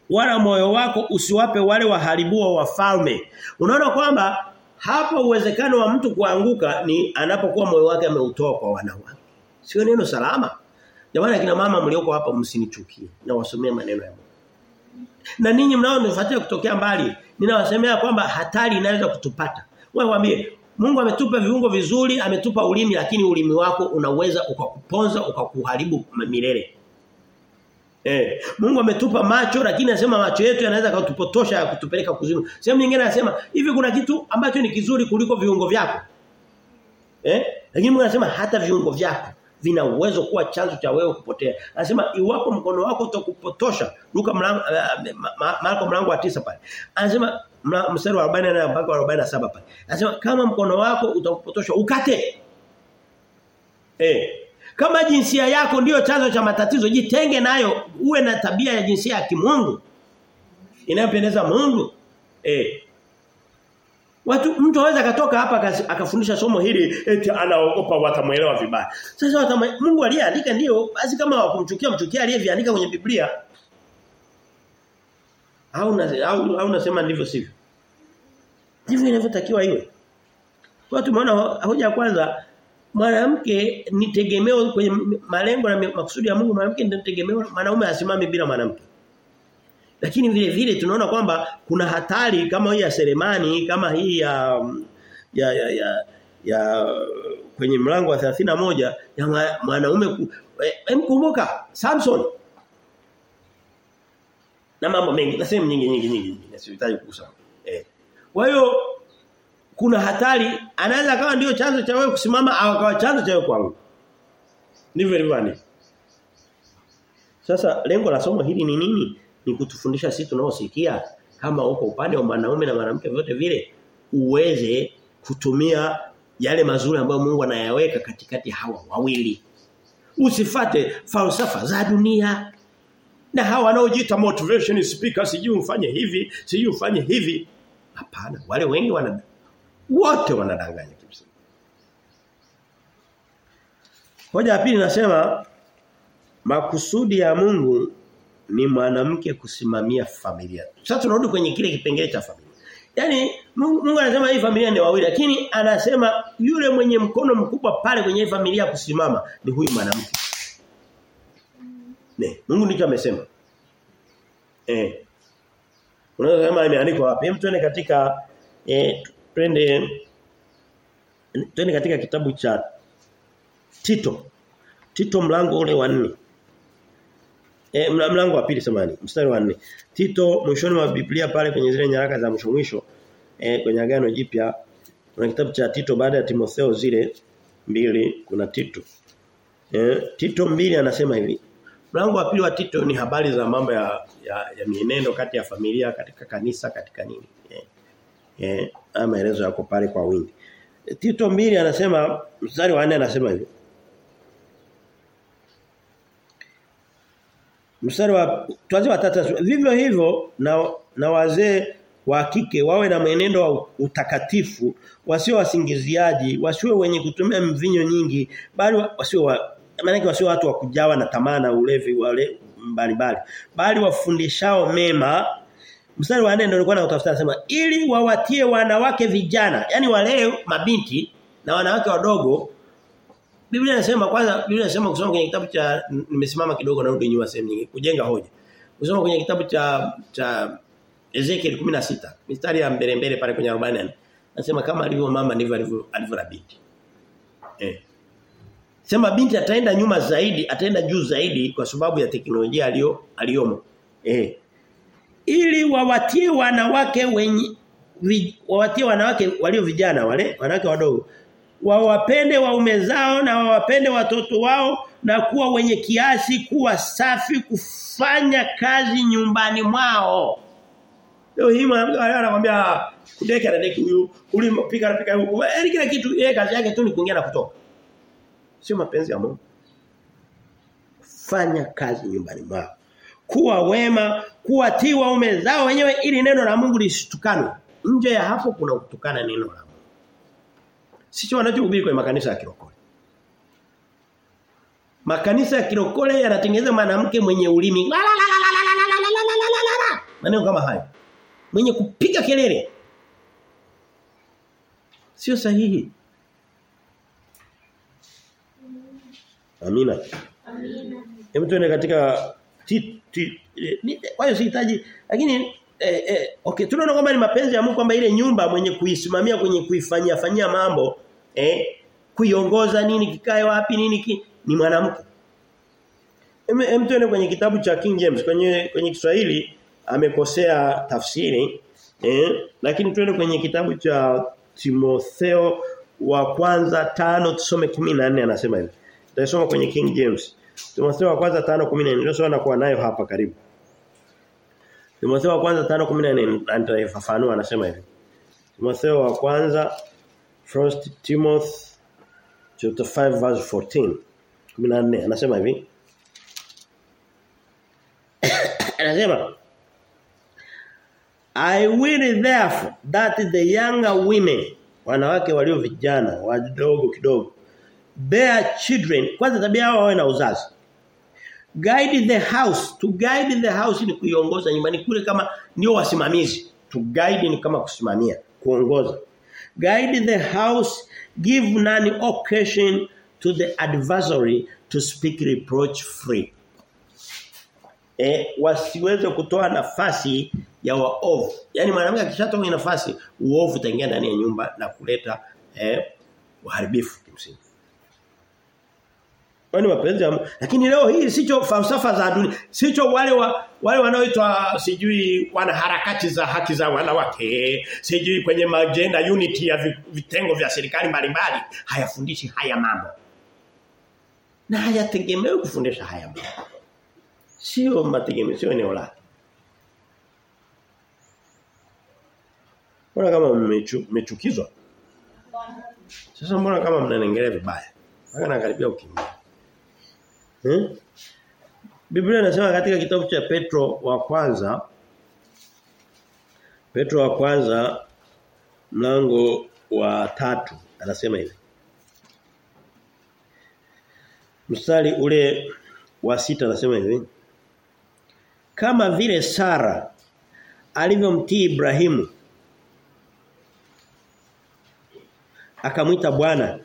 wala moyo wako usiwape wale waharibua wafalme. Unaona kwamba hapa uwezekano wa mtu kuanguka ni anapokuwa moyo wake ameutoa kwa wanawake. Sio neno salama. Jamani akina mama mlioko hapa msinichukie nawasomea maneno ya Mungu. Na ninyi mnaonifuatia kutokea mbali, ninawasemea kwamba hatari inaweza kutupata. Wewe waambie Mungu ametupa viungo vizuri, ametupa ulimi lakini ulimi wako unaweza ukakuponza ukakuharibu milele. Eh, Mungu ametupa macho lakini anasema macho yetu yanaweza kutupotosha kutupeleka kuzimu. Sehemu nyingine anasema hivi kuna kitu ambacho ni kizuri kuliko viungo vyako. Eh? Lakini Mungu anasema hata viungo vyako vina uwezo kuwa chanzo cha wewe kupotea. Anasema iwapo mkono wako utakupotosha, Luka mlango uh, Marko mlango wa 9 pale. Anasema mstari wa 44 mpaka 47 pale. Anasema kama mkono wako utakupotosha ukate. Eh. Kama jinsia yako ndiyo chanzo cha matatizo, jitenge nayo, uwe na tabia ya jinsia ya kimungu. Inayopendeza Mungu. Eh. Watu mtu anaweza katoka hapa akafundisha somo hili eti anaogopa watamuelewa vibaya. Sasa watama, Mungu aliyeandika ndio basi kama wakumchukia mchukia aliyeviandika kwenye Biblia. Au na, au, au nasema ndivyo sivyo. Ndivyo inavyotakiwa iwe. Kwa tumeona hoja ya kwanza mwanamke ni tegemeo kwenye malengo na makusudi ya Mungu mwanamke ndio tegemeo mwanaume asimame bila mwanamke. Lakini vile vile tunaona kwamba kuna hatari kama hii ya Selemani, kama hii ya ya ya, ya, ya kwenye mlango wa 31 ya mwanaume eh, mkumbuka Samson. Na mambo mengi na sehemu nyingi nyingi nyingi nasihitaji kusema eh. Kwa hiyo kuna hatari anaweza kawa ndio chanzo cha wewe kusimama au kawa chanzo cha wewe kwangu ndivyo ilivyo sasa lengo la somo hili ni nini ni kutufundisha sisi tunaosikia kama uko upande wa mwanaume na mwanamke vyote vile uweze kutumia yale mazuri ambayo Mungu anayaweka katikati hawa wawili. Usifate falsafa za dunia. Na hawa wanaojiita motivation speakers sijui mfanye hivi, sijui ufanye hivi. Hapana, wale wengi wana wote wanadanganya kimsingi. Hoja ya pili nasema makusudi ya Mungu ni mwanamke kusimamia familia. Sasa tunarudi kwenye kile kipengele cha familia. Yaani Mungu anasema hii familia ni wawili lakini anasema yule mwenye mkono mkubwa pale kwenye hii familia kusimama ni huyu mwanamke. Ne, Mungu ndicho amesema. Eh. Unaweza kama imeandikwa wapi? Hem tuende katika eh twende twende katika kitabu cha Tito. Tito mlango ule wa 4. E, mlango wa pili samani mstari wa 4. Tito mwishoni mwa Biblia pale kwenye zile nyaraka za mwisho mwisho e, kwenye agano jipya kuna kitabu cha Tito baada ya Timotheo zile mbili kuna Tito. E, Tito mbili anasema hivi. Mlango wa pili wa Tito ni habari za mambo ya ya, ya mienendo kati ya familia katika kanisa katika nini. Eh. Eh, ama maelezo yako pale kwa wingi. Tito mbili anasema mstari wa 4 anasema hivi. Mstari wa tuanze wa tatu vivyo hivyo na na wazee wa kike wawe na mwenendo wa utakatifu wasio wasingiziaji wasiwe wenye kutumia mvinyo nyingi bali wasio wa, maana wasio watu wa kujawa na tamaa na ulevi wale mbalimbali bali wafundishao mema mstari wa 4 ndio nilikuwa nautafuta nasema ili wawatie wanawake vijana yani wale mabinti na wanawake wadogo Biblia inasema kwanza Biblia inasema kusoma kwenye kitabu cha nimesimama kidogo na rudi nyuma sehemu nyingine kujenga hoja. Kusoma kwenye kitabu cha cha Ezekiel 16 mistari ya mbele mbele pale kwenye 40 anasema kama alivyo mama ndivyo alivyo alivyo binti. Eh. Sema binti ataenda nyuma zaidi, ataenda juu zaidi kwa sababu ya teknolojia aliyo aliyomo. Eh. Ili wawatie wanawake wenye wawatie wanawake walio vijana wale wanawake wadogo wawapende waume zao na wawapende watoto wao na kuwa wenye kiasi kuwa safi kufanya kazi nyumbani mwao. Leo hii anakuambia kudeka na deki huyu ulimpika anapika huyu yaani kila kitu yeye kazi yake tu ni kuingia na kutoka sio mapenzi ya Mungu. Fanya kazi nyumbani mwao kuwa wema kuwatii waume zao wenyewe ili neno la Mungu lisitukanwe nje ya hapo kuna kutukana neno la Mungu. Sicho wanachohubiri kwenye makanisa ya kirokole. Makanisa ya kirokole yanatengeneza mwanamke mwenye ulimi. Maneno kama hayo. Mwenye kupiga kelele. Sio sahihi. Amina. Amina. Hebu tuende katika ti, ti, eh, kwa hiyo sihitaji lakini eh, eh, okay tunaona kwamba ni mapenzi ya Mungu kwamba ile nyumba mwenye kuisimamia kwenye kuifanyia fanyia mambo eh kuiongoza nini kikae wapi nini ki, ni mwanamke. Hem tuende kwenye kitabu cha King James kwenye kwenye Kiswahili amekosea tafsiri eh lakini tuende kwenye kitabu cha Timotheo wa kwanza tano tusome 14 anasema hivi. Tutasoma kwenye King James. Timotheo wa kwanza 5:14 ndio sio nakuwa nayo hapa karibu. Timotheo wa kwanza 5:14 nitaifafanua anasema hivi. Timotheo wa kwanza First Timothy chapter 5 verse 14 14 anasema hivi. anasema I will therefore that the younger women wanawake walio vijana wadogo kidogo bear children kwanza tabia yao wawe na uzazi. Guide the house to guide the house ni kuiongoza nyumbani kule kama ndio wasimamizi. To guide ni kama kusimamia kuongoza. Guide the house give none occasion to the adversary to speak reproach free. Eh wasiweze kutoa nafasi ya waovu. Yani mwanamke akishatoa nafasi uovu utaingia ndani ya nyumba na kuleta eh uharibifu kimsingi Kwani mapenzi ya lakini leo hii sicho falsafa za dunia sicho wale wa, wale wanaoitwa sijui wana harakati za haki za wanawake sijui kwenye majenda unity ya vitengo vya serikali mbalimbali hayafundishi haya mambo na hayategemewi kufundisha haya mambo sio mategemeo sio eneo lake Mbona kama mmechukizwa? Sasa mbona kama mnanengelea vibaya? Mpaka nakaribia ukimbia. Hmm? Biblia inasema katika kitabu cha Petro wa kwanza Petro wa kwanza mlango wa tatu anasema hivi. Mstari ule wa sita anasema hivi. Kama vile Sara alivyomtii Ibrahimu akamwita Bwana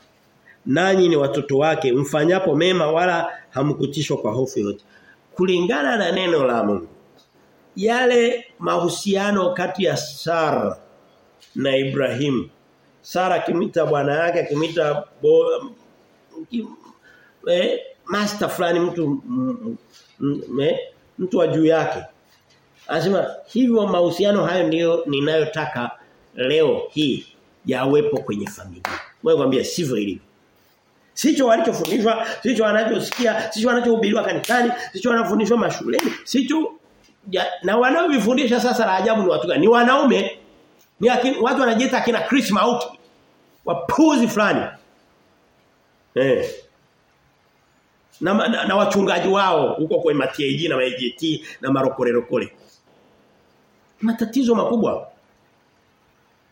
nanyi ni watoto wake. Mfanyapo mema wala hamkutishwa kwa hofu yote kulingana na neno la Mungu yale mahusiano kati ya Sara na Ibrahim Sara kimita bwana yake akimita eh, master fulani mtu me, m, m, mtu wa juu yake anasema hivyo mahusiano hayo ndiyo ninayotaka leo hii yawepo kwenye familia. Wewe kwambia sivyo ilivyo Sicho walichofundishwa, sicho wanachosikia, sicho wanachohubiriwa kanisani, sicho wanafundishwa mashuleni, sicho ya, na wanaovifundisha sasa la ajabu ni watu gani? Ni wanaume. Ni akin, watu wanajiita akina Chris Mauti. Wapuzi fulani. Eh. Na, na, na wachungaji wao huko kwa MTAG na MJT na marokorero kole. Matatizo makubwa.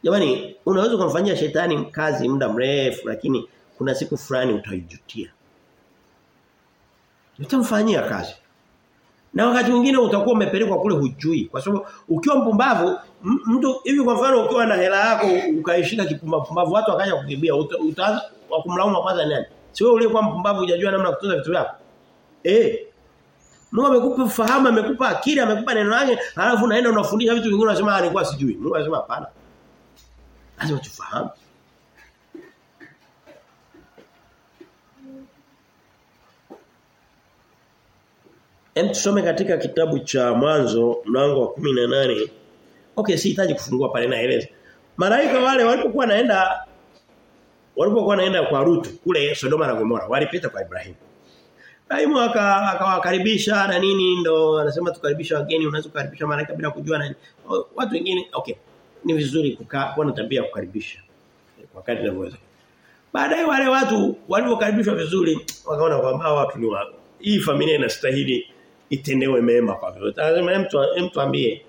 Jamani, unaweza kumfanyia shetani kazi muda mrefu lakini kuna siku fulani utaijutia. Utamfanyia kazi. Na wakati mwingine utakuwa umepelekwa kule hujui kwa sababu ukiwa mpumbavu mtu hivi kwa mfano ukiwa na hela yako ukaishika kipumbavu watu wakaja kukimbia utaanza kumlaumu kwanza nani? Si wewe uliyekuwa mpumbavu hujajua namna kutunza vitu vyako. Eh. Mungu amekupa fahamu, amekupa akili, amekupa neno lake, halafu unaenda unafundisha vitu vingine unasema alikuwa sijui. Mungu anasema hapana. Lazima tufahamu. Hem tusome katika kitabu cha mwanzo mlango wa 18. Okay, sihitaji kufungua pale naeleza. Malaika wale walipokuwa naenda walipokuwa naenda kwa Rutu kule Sodoma na Gomora walipita kwa Ibrahimu. Ibrahimu akawakaribisha na nini ndo anasema tukaribisha wageni unaweza kukaribisha malaika bila kujua nani. Watu wengine okay. Ni vizuri kukaa kuwa na tabia ya kukaribisha. Kwa kadri inavyoweza. Baadaye wale watu walipokaribishwa vizuri wakaona kwamba watu ni wao. hii familia inastahili itendewe mema kwa vyote. Anasema mtu mtu ambie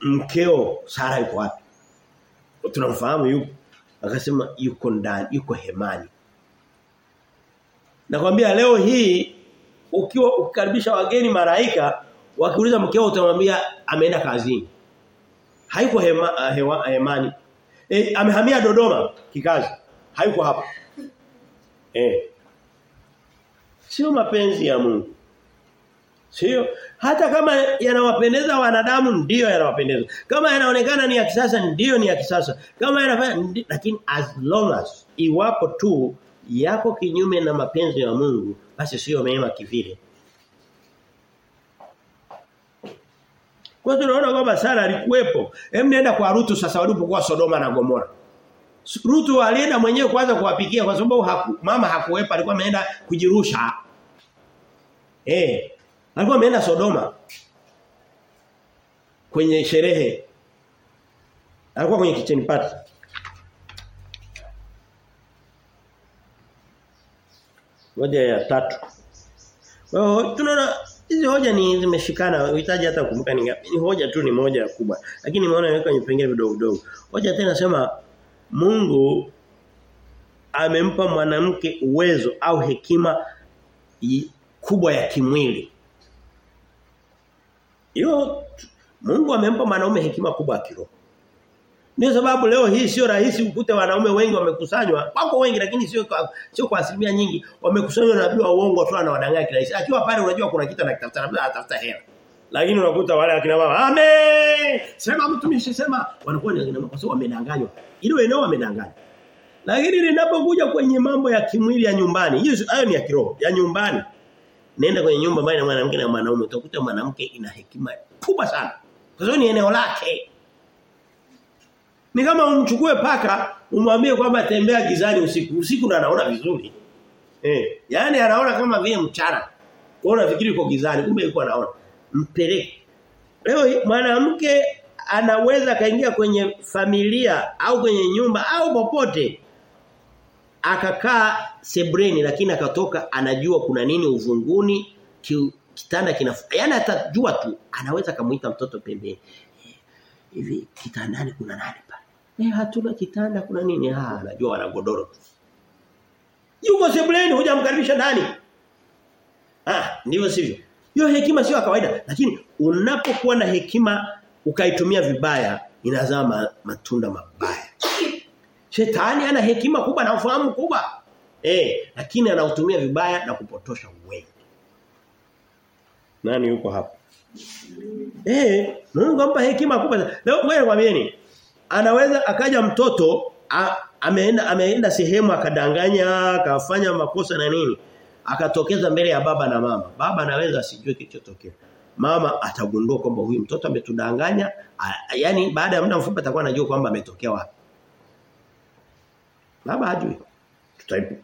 mkeo Sara yuko wapi? Tunamfahamu yuko. Akasema yuko ndani, yuko hemani. Nakwambia leo hii ukiwa ukikaribisha wageni maraika wakiuliza mkeo utamwambia ameenda kazini. Haiko hema, hewa, hemani. E, amehamia Dodoma kikazi. Hayuko hapa. Eh. Sio mapenzi ya Mungu. Sio hata kama yanawapendeza wanadamu ndiyo yanawapendeza. Kama yanaonekana ni ya kisasa ndio ni ya kisasa. Kama yanafanya lakini as long as iwapo tu yako kinyume na mapenzi ya Mungu basi sio mema kivile. Kwa tunaona kwamba Sara alikuwepo. Hem nenda kwa Rutu sasa walipokuwa Sodoma na Gomora. Rutu alienda mwenyewe kwanza kuwapikia kwa sababu haku, mama hakuwepo alikuwa ameenda kujirusha. Eh, alikuwa ameenda Sodoma. Kwenye sherehe. Alikuwa kwenye kitchen party. Hoja ya tatu. Kwa hiyo tunaona hizi hoja ni zimeshikana, uhitaji hata kumbuka ni ngapi. Ni hoja tu ni moja kubwa. Lakini nimeona imeweka vipengele vidogo vidogo. Hoja tena nasema Mungu amempa mwanamke uwezo au hekima kubwa ya kimwili. Hiyo Mungu amempa mwanaume hekima kubwa kiroho. Ndio sababu leo hii sio rahisi ukute wanaume wengi wamekusanywa. Wako wengi lakini sio sio kwa asilimia nyingi wamekusanywa na nabii wa uongo tu anawadanganya kila siku. Akiwa pale unajua kuna kitu anakitafuta labda anatafuta hela. Lakini unakuta wale akina mama, "Amen! Sema mtumishi sema." Wanakuwa ni akina mama kwa sababu wamedanganywa. Ile eneo wamedanganywa. Lakini linapokuja kwenye mambo ya kimwili ya nyumbani, hiyo hayo ni ya kiroho, ya nyumbani. Nenda kwenye nyumba ambayo ina mwanamke na mwanaume utakuta mwanamke ina hekima kubwa sana. Kwa sababu ni eneo lake. Ni kama umchukue paka umwambie kwamba tembea gizani usiku. Usiku ndo anaona vizuri. Eh, yani anaona kama vile mchana. Kwa unafikiri uko gizani kumbe yuko anaona. Mpeleke. Leo mwanamke anaweza kaingia kwenye familia au kwenye nyumba au popote akakaa sebreni lakini akatoka anajua kuna nini uvunguni ki, kitanda kina yani atajua tu anaweza kumuita mtoto pembeni. Hivi kitandani kuna nani pale? Eh hatuna kitanda kuna nini? Ah anajua wana godoro yuko sebreni hujamkaribisha ndani. Ah ndivyo sivyo. Hiyo hekima sio kawaida lakini unapokuwa na hekima ukaitumia vibaya inazaa matunda mabaya Shetani ana hekima kubwa na ufahamu kubwa. Eh, lakini anautumia vibaya na kupotosha wengi. Nani yuko hapa? Eh, Mungu ampa hekima kubwa. Leo wewe mwambieni. Anaweza akaja mtoto a, ameenda ameenda sehemu akadanganya, akafanya makosa na nini? Akatokeza mbele ya baba na mama. Baba anaweza asijue kilichotokea. Mama atagundua kwamba huyu mtoto ametudanganya, yani baada ya muda mfupi atakuwa anajua kwamba ametokea wapi. Baba hajui.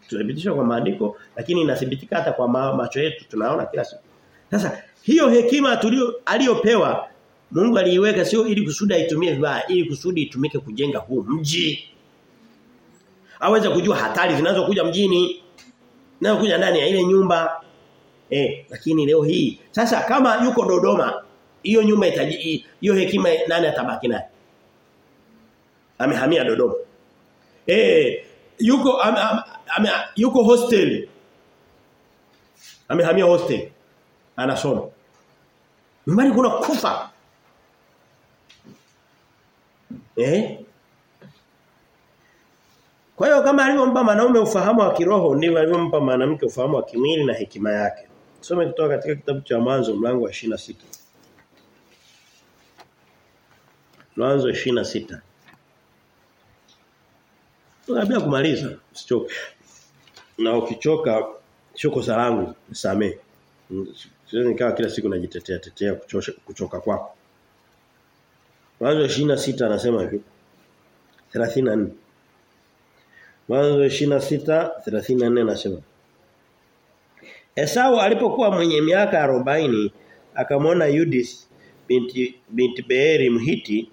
Tutaipitisha kwa maandiko lakini inathibitika hata kwa macho yetu tunaona kila siku. Sasa hiyo hekima tulio aliyopewa Mungu aliiweka sio ili kusudi aitumie vibaya, ili kusudi itumike kujenga huu mji. aweza kujua hatari zinazokuja mjini na kuja ndani ya ile nyumba. Eh, lakini leo hii sasa kama yuko Dodoma, hiyo nyumba itaji hiyo hekima nani atabaki naye? Amehamia Dodoma. Eh, yuko am, am, am, yuko hostel. Amehamia hostel. Anasoma. Nyumbani kuna kufa. Eh? Kwa hiyo kama alivyompa mwanaume ufahamu wa kiroho ndivyo alivyompa mwanamke ufahamu wa kimwili na hekima yake. Tusome kutoka katika kitabu cha Mwanzo mlango wa 26. Mwanzo 26. Unabia kumaliza, usichoke. Na ukichoka sio kosa langu, nisamee. Siwezi nikawa kila siku najitetea tetea kuchosha kuchoka kwako. Mwanzo 26 anasema hivi. 34. Mwanzo 26 34 anasema. Esau alipokuwa mwenye miaka 40 akamwona Yudis binti binti Beeri Mhiti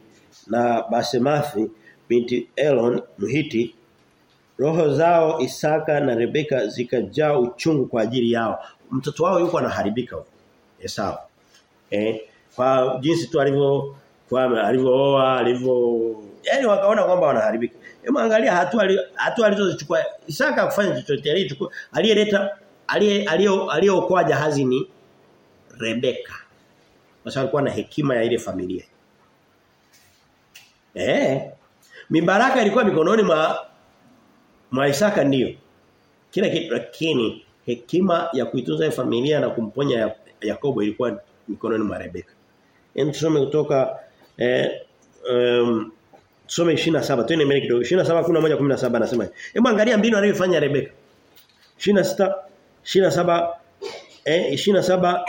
na Basemathi binti Elon Mhiti roho zao Isaka na Rebeka zikajaa uchungu kwa ajili yao. Mtoto wao yuko anaharibika Esau. Eh, kwa jinsi tu alivyo kwa alivyooa, alivyo yani wakaona kwamba wanaharibika. Hebu angalia hatua hatua alizochukua Isaka kufanya chochote alichukua aliyeleta aliyeokoa jahazi ni Rebeka. Kwa sababu alikuwa na hekima ya ile familia. Eh. Mibaraka ilikuwa mikononi mwa mwa Isaka ndio. Kila kitu lakini hekima ya kuitunza familia na kumponya Yakobo ilikuwa mikononi mwa Rebeka. Hem tusome kutoka eh um, tusome 27 tuende mbele kidogo. 27 11 17 anasema hebu angalia mbinu aliyofanya Rebeka. 26 27 eh 27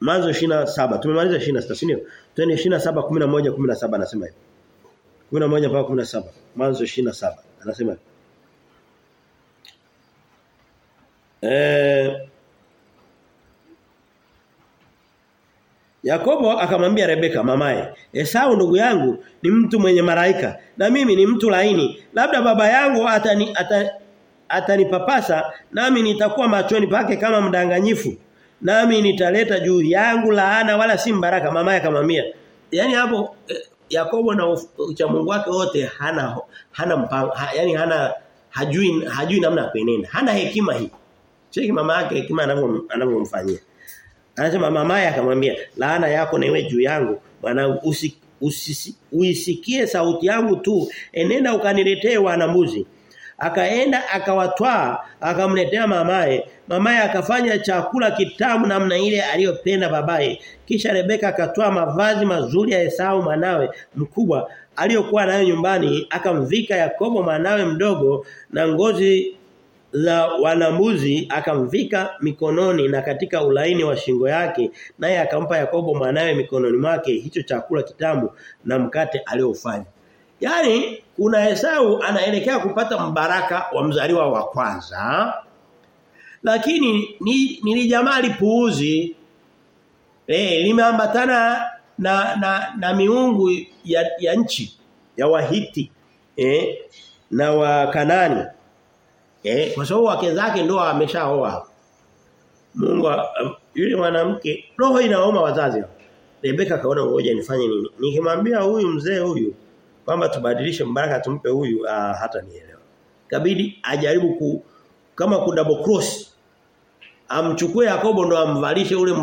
Mwanzo 27 tumemaliza 26 si ndio? Twende 27 11 17 anasema hivi. 11 mpaka 17 Mwanzo 27 anasema hivi Eh Yakobo akamwambia Rebeka mamaye, Esau ndugu yangu ni mtu mwenye maraika na mimi ni mtu laini. Labda baba yangu atani atani, atanipapasa nami nitakuwa machoni pake kama mdanganyifu. Nami nitaleta juu yangu laana wala si baraka mamaye akamwambia. Yaani hapo eh, Yakobo na ucha Mungu wake wote hana hana mpango ha, yani hana hajui hajui namna ya kuenenda. Hana hekima hii. Cheki mama yake hekima anavyomfanyia. Anasema mama yake akamwambia laana yako na iwe juu yangu. Bwana usi, usi, uisikie sauti yangu tu. Enenda ukaniletee wana mbuzi. akaenda akawatwaa akamletea mamaye. Mamaye akafanya chakula kitamu namna ile aliyopenda babaye. Kisha Rebeka akatoa mavazi mazuri ya Esau mwanawe mkubwa aliyokuwa nayo nyumbani. Akamvika Yakobo mwanawe mdogo na ngozi za wanambuzi akamvika mikononi na katika ulaini wa shingo yake naye akampa Yakobo mwanawe mikononi mwake hicho chakula kitamu na mkate aliofanya. Yaani kuna Esau anaelekea kupata mbaraka wa mzaliwa wa kwanza lakini ni ni jamaa lipuuzi eh limeambatana na na na miungu ya, ya nchi ya Wahiti eh na wa Kanani Eh, kwa sababu wake zake ndio ameshaoa. Mungu yule mwanamke roho inaoma wazazi. Rebeka kaona ngoja nifanye nini? Nikimwambia huyu mzee huyu kwamba tubadilishe mbaraka tumpe huyu ah, hata nielewa. Kabidi ajaribu ku kama ku double cross. Amchukue Yakobo ndo amvalishe ule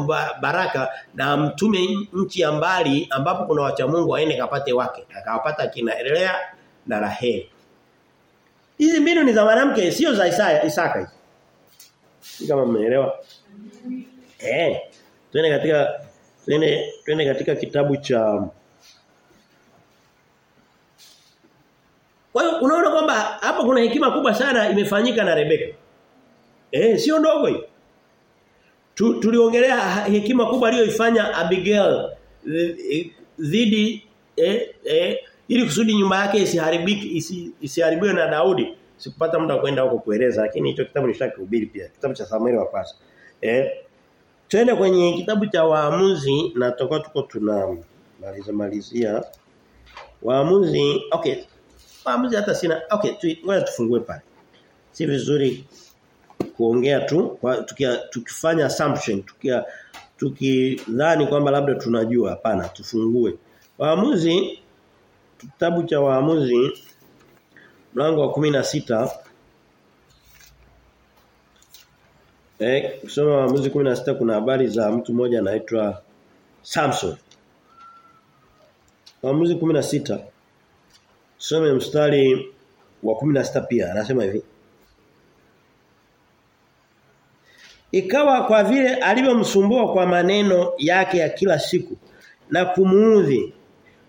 baraka na amtume nchi ya mbali ambapo kuna wacha Mungu aende kapate wake. Akawapata kina Elea na Raheli. Hizi mbinu ni za mwanamke sio za Isaya Isaka hizi. Kama mmeelewa? Eh. Twende katika twende twende katika kitabu cha Kwa hiyo unaona kwamba hapa kuna hekima kubwa sana imefanyika na Rebeka. Eh, sio ndogo hii. Tu, tuliongelea hekima kubwa aliyoifanya Abigail dhidi eh, eh, ili kusudi nyumba yake isiharibiki isi, isiharibiwe na Daudi. Sikupata muda kwenda huko kueleza lakini hicho kitabu nishakihubiri pia. Kitabu cha Samuel wa kwanza. Eh Twende kwenye kitabu cha Waamuzi na tutakuwa tuko tuna maliza malizia. Waamuzi, okay. Waamuzi hata sina. Okay, ngoja tufungue pale. Si vizuri kuongea tu tukia, tukifanya assumption, tukia tukidhani kwamba labda tunajua hapana, tufungue. Waamuzi kitabu cha Waamuzi mlango wa 16 Eh, kusoma Waamuzi 16 kuna habari za mtu mmoja anaitwa Samson. Waamuzi 16 Some mstari wa 16 pia anasema hivi. Ikawa kwa vile alivyomsumbua kwa maneno yake ya kila siku na kumuudhi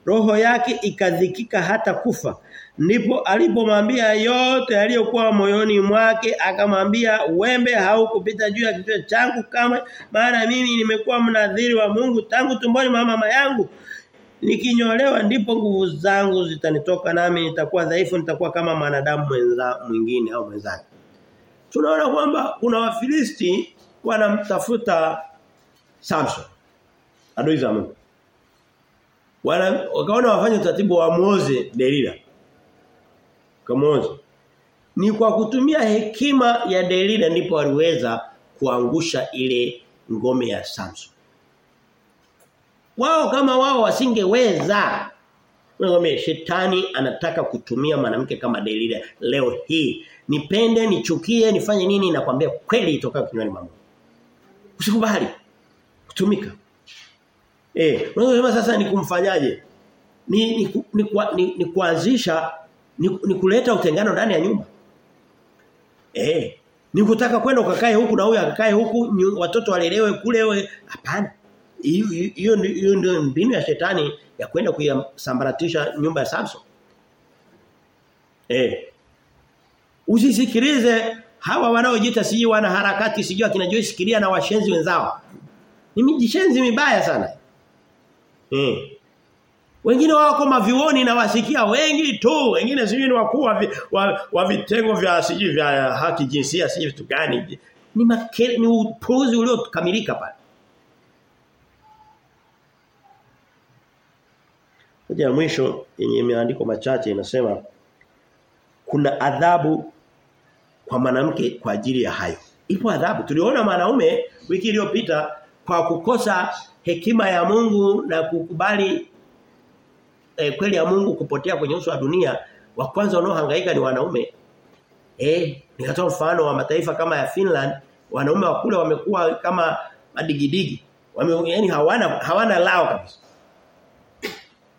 roho yake ikadhikika hata kufa. Ndipo alipomwambia yote aliyokuwa moyoni mwake akamwambia wembe haukupita juu ya kichwa changu kama maana mimi nimekuwa mnadhiri wa Mungu tangu tumboni mwa mama yangu. Nikinyolewa ndipo nguvu zangu zitanitoka nami nitakuwa dhaifu nitakuwa kama mwanadamu mwingine au mwenzake. Tunaona kwamba kuna wafilisti wanamtafuta Samson adui za Mungu wana wakaona wafanye utaratibu wa Moze Delila Kamoze ni kwa kutumia hekima ya Delila ndipo waliweza kuangusha ile ngome ya Samson wao kama wao wasingeweza Ngome shetani anataka kutumia mwanamke kama Delila leo hii. Nipende, nichukie, nifanye nini nakwambia kweli itoka kinywani mwa Mungu. Usikubali kutumika. Eh, unasema sasa ni kumfanyaje? Ni ni, ni, ni, ni kuanzisha ni, ni kuleta utengano ndani ya nyumba. Eh, ni kutaka kwenda ukakae huku na huyu akakae huku watoto walelewe kule wewe. hapana. Hiyo hiyo ndio mbinu ya shetani ya kwenda kuyasambaratisha nyumba ya Samson. Eh. Usisikilize hawa wanaojiita siji wana harakati sijui akina na washenzi wenzao. Ni mijishenzi mibaya sana. Eh. Wengine wako mavioni na wasikia wengi tu, wengine sijui ni wakuu wa, wa, wa vitengo vya sijui vya haki jinsia sijui vitu gani. Ni makele, ni upuzi uliokamilika pale. Hoja mwisho yenye maandiko machache inasema kuna adhabu kwa mwanamke kwa ajili ya hayo. Ipo adhabu. Tuliona mwanaume wiki iliyopita kwa kukosa hekima ya Mungu na kukubali eh, kweli ya Mungu kupotea kwenye uso wa dunia, wa kwanza wanaohangaika ni wanaume. Eh, nikatoa mfano wa mataifa kama ya Finland, wanaume wa kule wamekuwa kama madigidigi. Wame yani hawana hawana lao kabisa.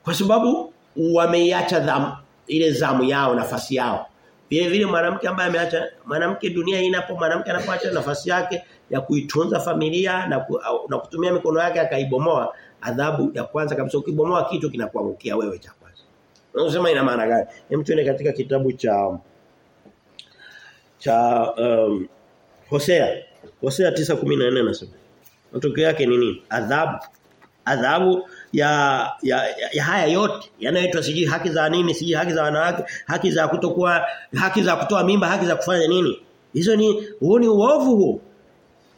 Kwa sababu wameiacha dhamu ile zamu yao nafasi yao. Vile vile mwanamke ambaye ameacha mwanamke dunia inapo mwanamke anapoacha nafasi yake ya kuitunza familia na, ku, na kutumia mikono yake akaibomoa adhabu ya kwanza kabisa ukibomoa kitu kinakuangukia wewe cha kwanza. Unasema ina maana gani? Hem tuende katika kitabu cha cha um, Hosea. Hosea 9:14 anasema. Matokeo yake ni nini? Adhabu. Adhabu ya ya, ya, ya haya yote yanayoitwa siji haki za nini, siji haki za wanawake, haki za kutokuwa haki za kutoa mimba, haki za kufanya nini? Hizo ni huo ni uovu huo.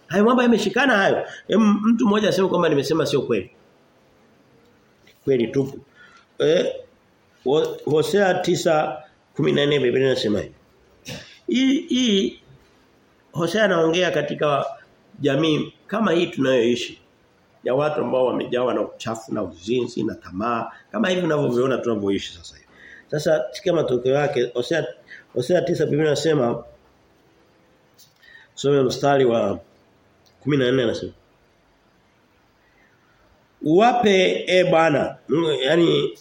Hayo mambo yameshikana hayo. Em, mtu mmoja asema kwamba nimesema sio kweli. Kweli tupu. Eh Hosea 9:14 Biblia inasema hii Hosea anaongea katika jamii kama hii tunayoishi ya watu ambao wamejawa na uchafu na uzinzi na tamaa kama hivi unavyoviona tunavyoishi sasa hivi. Sasa sikia matokeo yake Hosea Hosea 9 Biblia inasema Soma mstari wa 14 anasema Uwape e Bwana yani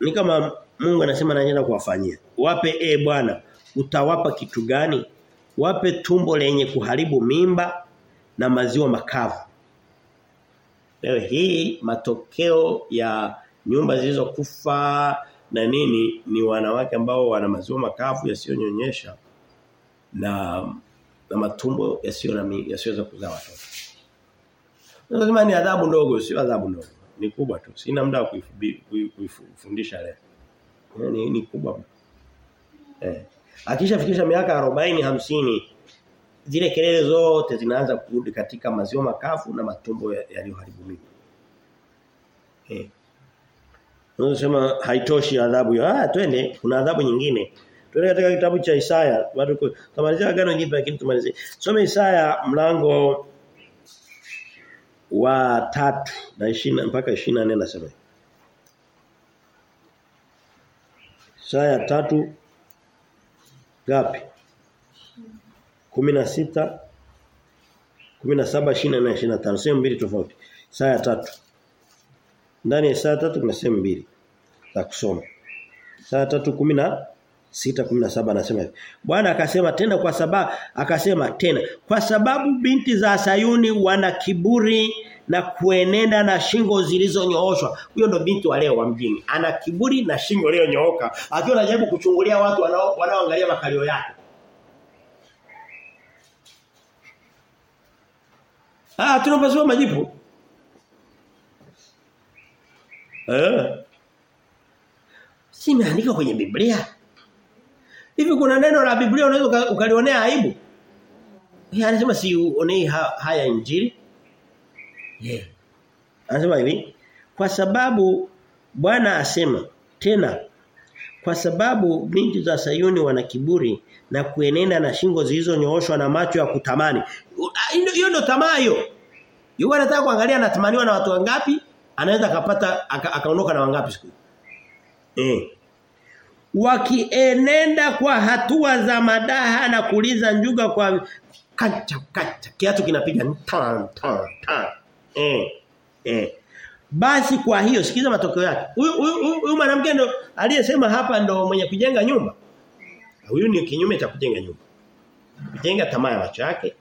ni kama Mungu anasema anaenda kuwafanyia. uwape e Bwana utawapa kitu gani? Wape tumbo lenye kuharibu mimba na maziwa makavu. Leo hii matokeo ya nyumba zilizokufa na nini ni wanawake ambao wana maziwa makavu yasiyonyonyesha na na matumbo yasiyo na yasiyoweza kuzaa watoto. Lazima ni adhabu ndogo, sio adhabu ndogo. Ni kubwa tu. Sina muda wa kuifundisha leo. Ni, ni kubwa. Eh. Akishafikisha miaka 40 50 zile kelele zote zinaanza kurudi katika maziwa makafu na matumbo yaliyoharibu mimba. Eh. Unasema haitoshi adhabu hiyo. Ah twende kuna adhabu nyingine. Twende katika kitabu cha Isaya. Bado tumalizia agano jipya lakini tumalizie. Soma Isaya mlango wa tatu na 20 mpaka 24 nasema. Isaya tatu gapi? 16 17 24 25 sehemu mbili tofauti. Isaya tatu Ndani ya saa tatu kuna sehemu mbili za kusoma. Saa tatu kumina sita kumi saba anasema hivi. Bwana akasema tena kwa sababu akasema tena kwa sababu binti za Sayuni wana kiburi na kuenenda na shingo zilizonyooshwa. Huyo ndo binti wa leo wa mjini. Ana kiburi na shingo leo nyooka. Akiwa anajaribu kuchungulia watu wanaoangalia makalio yake. Ah tunapasua majipu. Eh. Si imeandika kwenye Biblia. Hivi kuna neno la Biblia unaweza ukalionea aibu? Yeye anasema si uonei ha, haya injili. Yeah. Anasema hivi, kwa sababu Bwana asema tena kwa sababu binti za Sayuni wana kiburi na kuenenda na shingo zilizonyooshwa na macho ya kutamani. Hiyo ndio tamaa hiyo. Yuko anataka kuangalia anatamaniwa na watu wangapi, anaweza akapata akaondoka na wangapi siku. Eh. Wakienenda kwa hatua za madaha na kuliza njuga kwa kacha kacha kiatu kinapiga tan tan tan. Eh. Eh. Basi kwa hiyo sikiza matokeo yake. Huyu huyu mwanamke ndo aliyesema hapa ndo mwenye kujenga nyumba. Huyu ni kinyume cha kujenga nyumba. Kujenga tamaa ya macho yake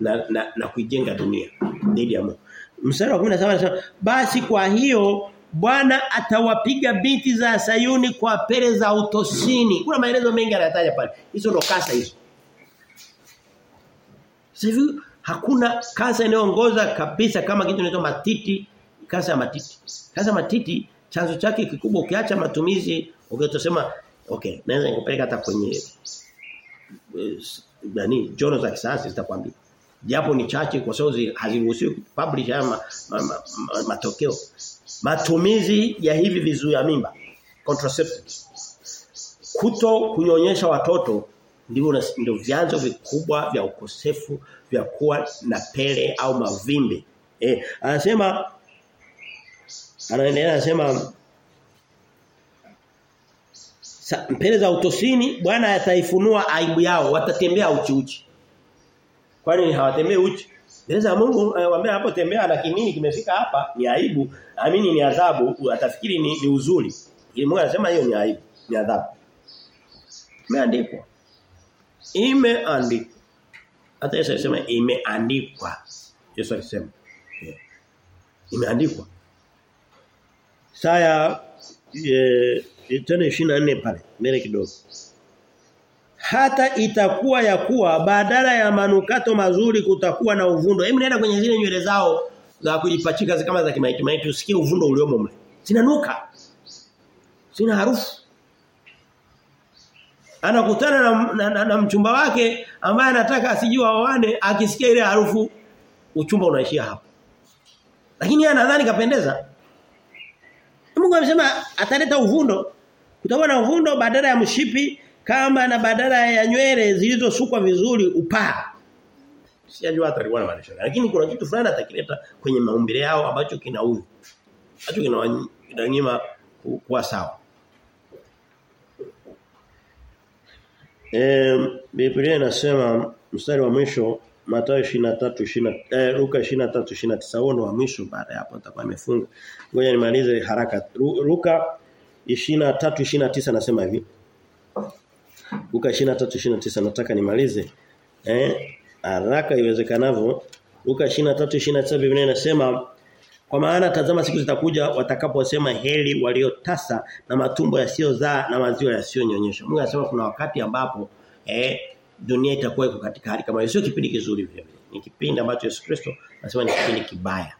na na, na kuijenga dunia dhidi ya Mungu. Mstari wa 17 anasema basi kwa hiyo Bwana atawapiga binti za Sayuni kwa pere za utosini. Kuna maelezo mengi anataja pale. Hizo ndo kasa hizo. Sivyo hakuna kasa inayoongoza kabisa kama kitu kinaitwa matiti, kasa ya matiti. Kansa ya matiti chanzo chake kikubwa ukiacha matumizi ukitosema okay, naweza nikupeleka hata kwenye nani jono za kisayansi zitakwambia. Japo ni chache kwa sababu haziruhusiwi publish haya ma, ma, ma, ma, matokeo. Matumizi ya hivi vizuia mimba contraceptives. Kuto kunyonyesha watoto ndio ndio vyanzo vikubwa vya ukosefu vya kuwa na pele au mavimbe. Eh, anasema anaendelea anasema mbele za utosini Bwana ataifunua aibu yao watatembea uchi uchi. Kwani hawatembei uchi? Mbele za Mungu anawaambia hapo tembea lakini nini kimefika hapa ni aibu, amini ni adhabu, atafikiri ni, ni uzuri. Ili Mungu anasema hiyo ni aibu, ni adhabu. Imeandikwa. Imeandikwa. Hata Yesu alisema imeandikwa. Yesu alisema. Yeah. Imeandikwa. Saya e, tena 24 pale mbele kidogo hata itakuwa ya kuwa badala ya manukato mazuri kutakuwa na uvundo. Hebu nenda kwenye zile nywele zao za kujipachika kama za kimaiti maiti usikie uvundo uliomo mle. Zinanuka. Zina harufu. Anakutana na, na, na, na mchumba wake ambaye anataka asijue waone akisikia ile harufu uchumba unaishia hapo. Lakini yeye anadhani kapendeza. Mungu amesema ataleta uvundo. Kutakuwa na uvundo badala ya mshipi kama na badala ya nywele zilizosukwa vizuri upaa. Sijajua hata alikuwa anamaanisha. Lakini kuna kitu fulani atakileta kwenye maumbile yao ambacho kinaudhi. Acho kinawanyima kuwa sawa. Eh Biblia inasema mstari wa mwisho Mathayo 23 20 eh, Luka 23 29 huo ndo wa mwisho baada hapo nitakuwa nimefunga. Ngoja nimalize haraka. Luka 23 29 nasema hivi. Luka 23:29 nataka nimalize. Eh haraka iwezekanavyo. Luka 23:29 Biblia inasema kwa maana tazama siku zitakuja watakaposema heli waliotasa na matumbo yasiyozaa na maziwa yasiyonyonyesha. Mungu anasema kuna wakati ambapo eh dunia itakuwa iko katika hali kama hiyo. Sio kipindi kizuri vile vile. Ni kipindi ambacho Yesu Kristo anasema ni kipindi kibaya.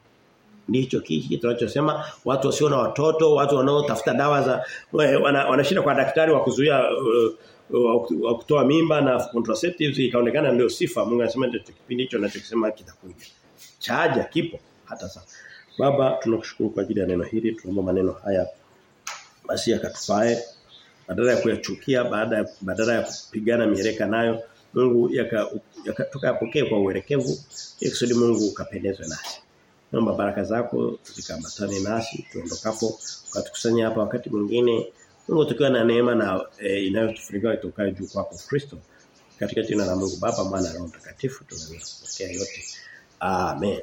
Ndicho kiki tunachosema watu wasio na watoto, watu wanaotafuta dawa za wanashinda wana kwa daktari wa kuzuia uh, wa kutoa mimba na contraceptives ikaonekana ndio sifa Mungu anasema ndio kipindi hicho anachosema kitakuja. Chaja kipo hata sasa. Baba tunakushukuru kwa ajili ya neno hili tunaomba maneno haya basi yakatufae badala ya kuyachukia baada badala ya kupigana mieleka nayo Mungu yakatoka yaka, kwa uelekevu ili Mungu ukapendezwe nasi. Naomba baraka zako zikambatane nasi tuondokapo ukatukusanya hapa wakati mwingine Mungu tukiwa na neema na e, inayotufurika itokayo juu kwako Kristo. Katika jina la Mungu Baba, Mwana na Roho Mtakatifu tunaweza kupokea yote. Amen.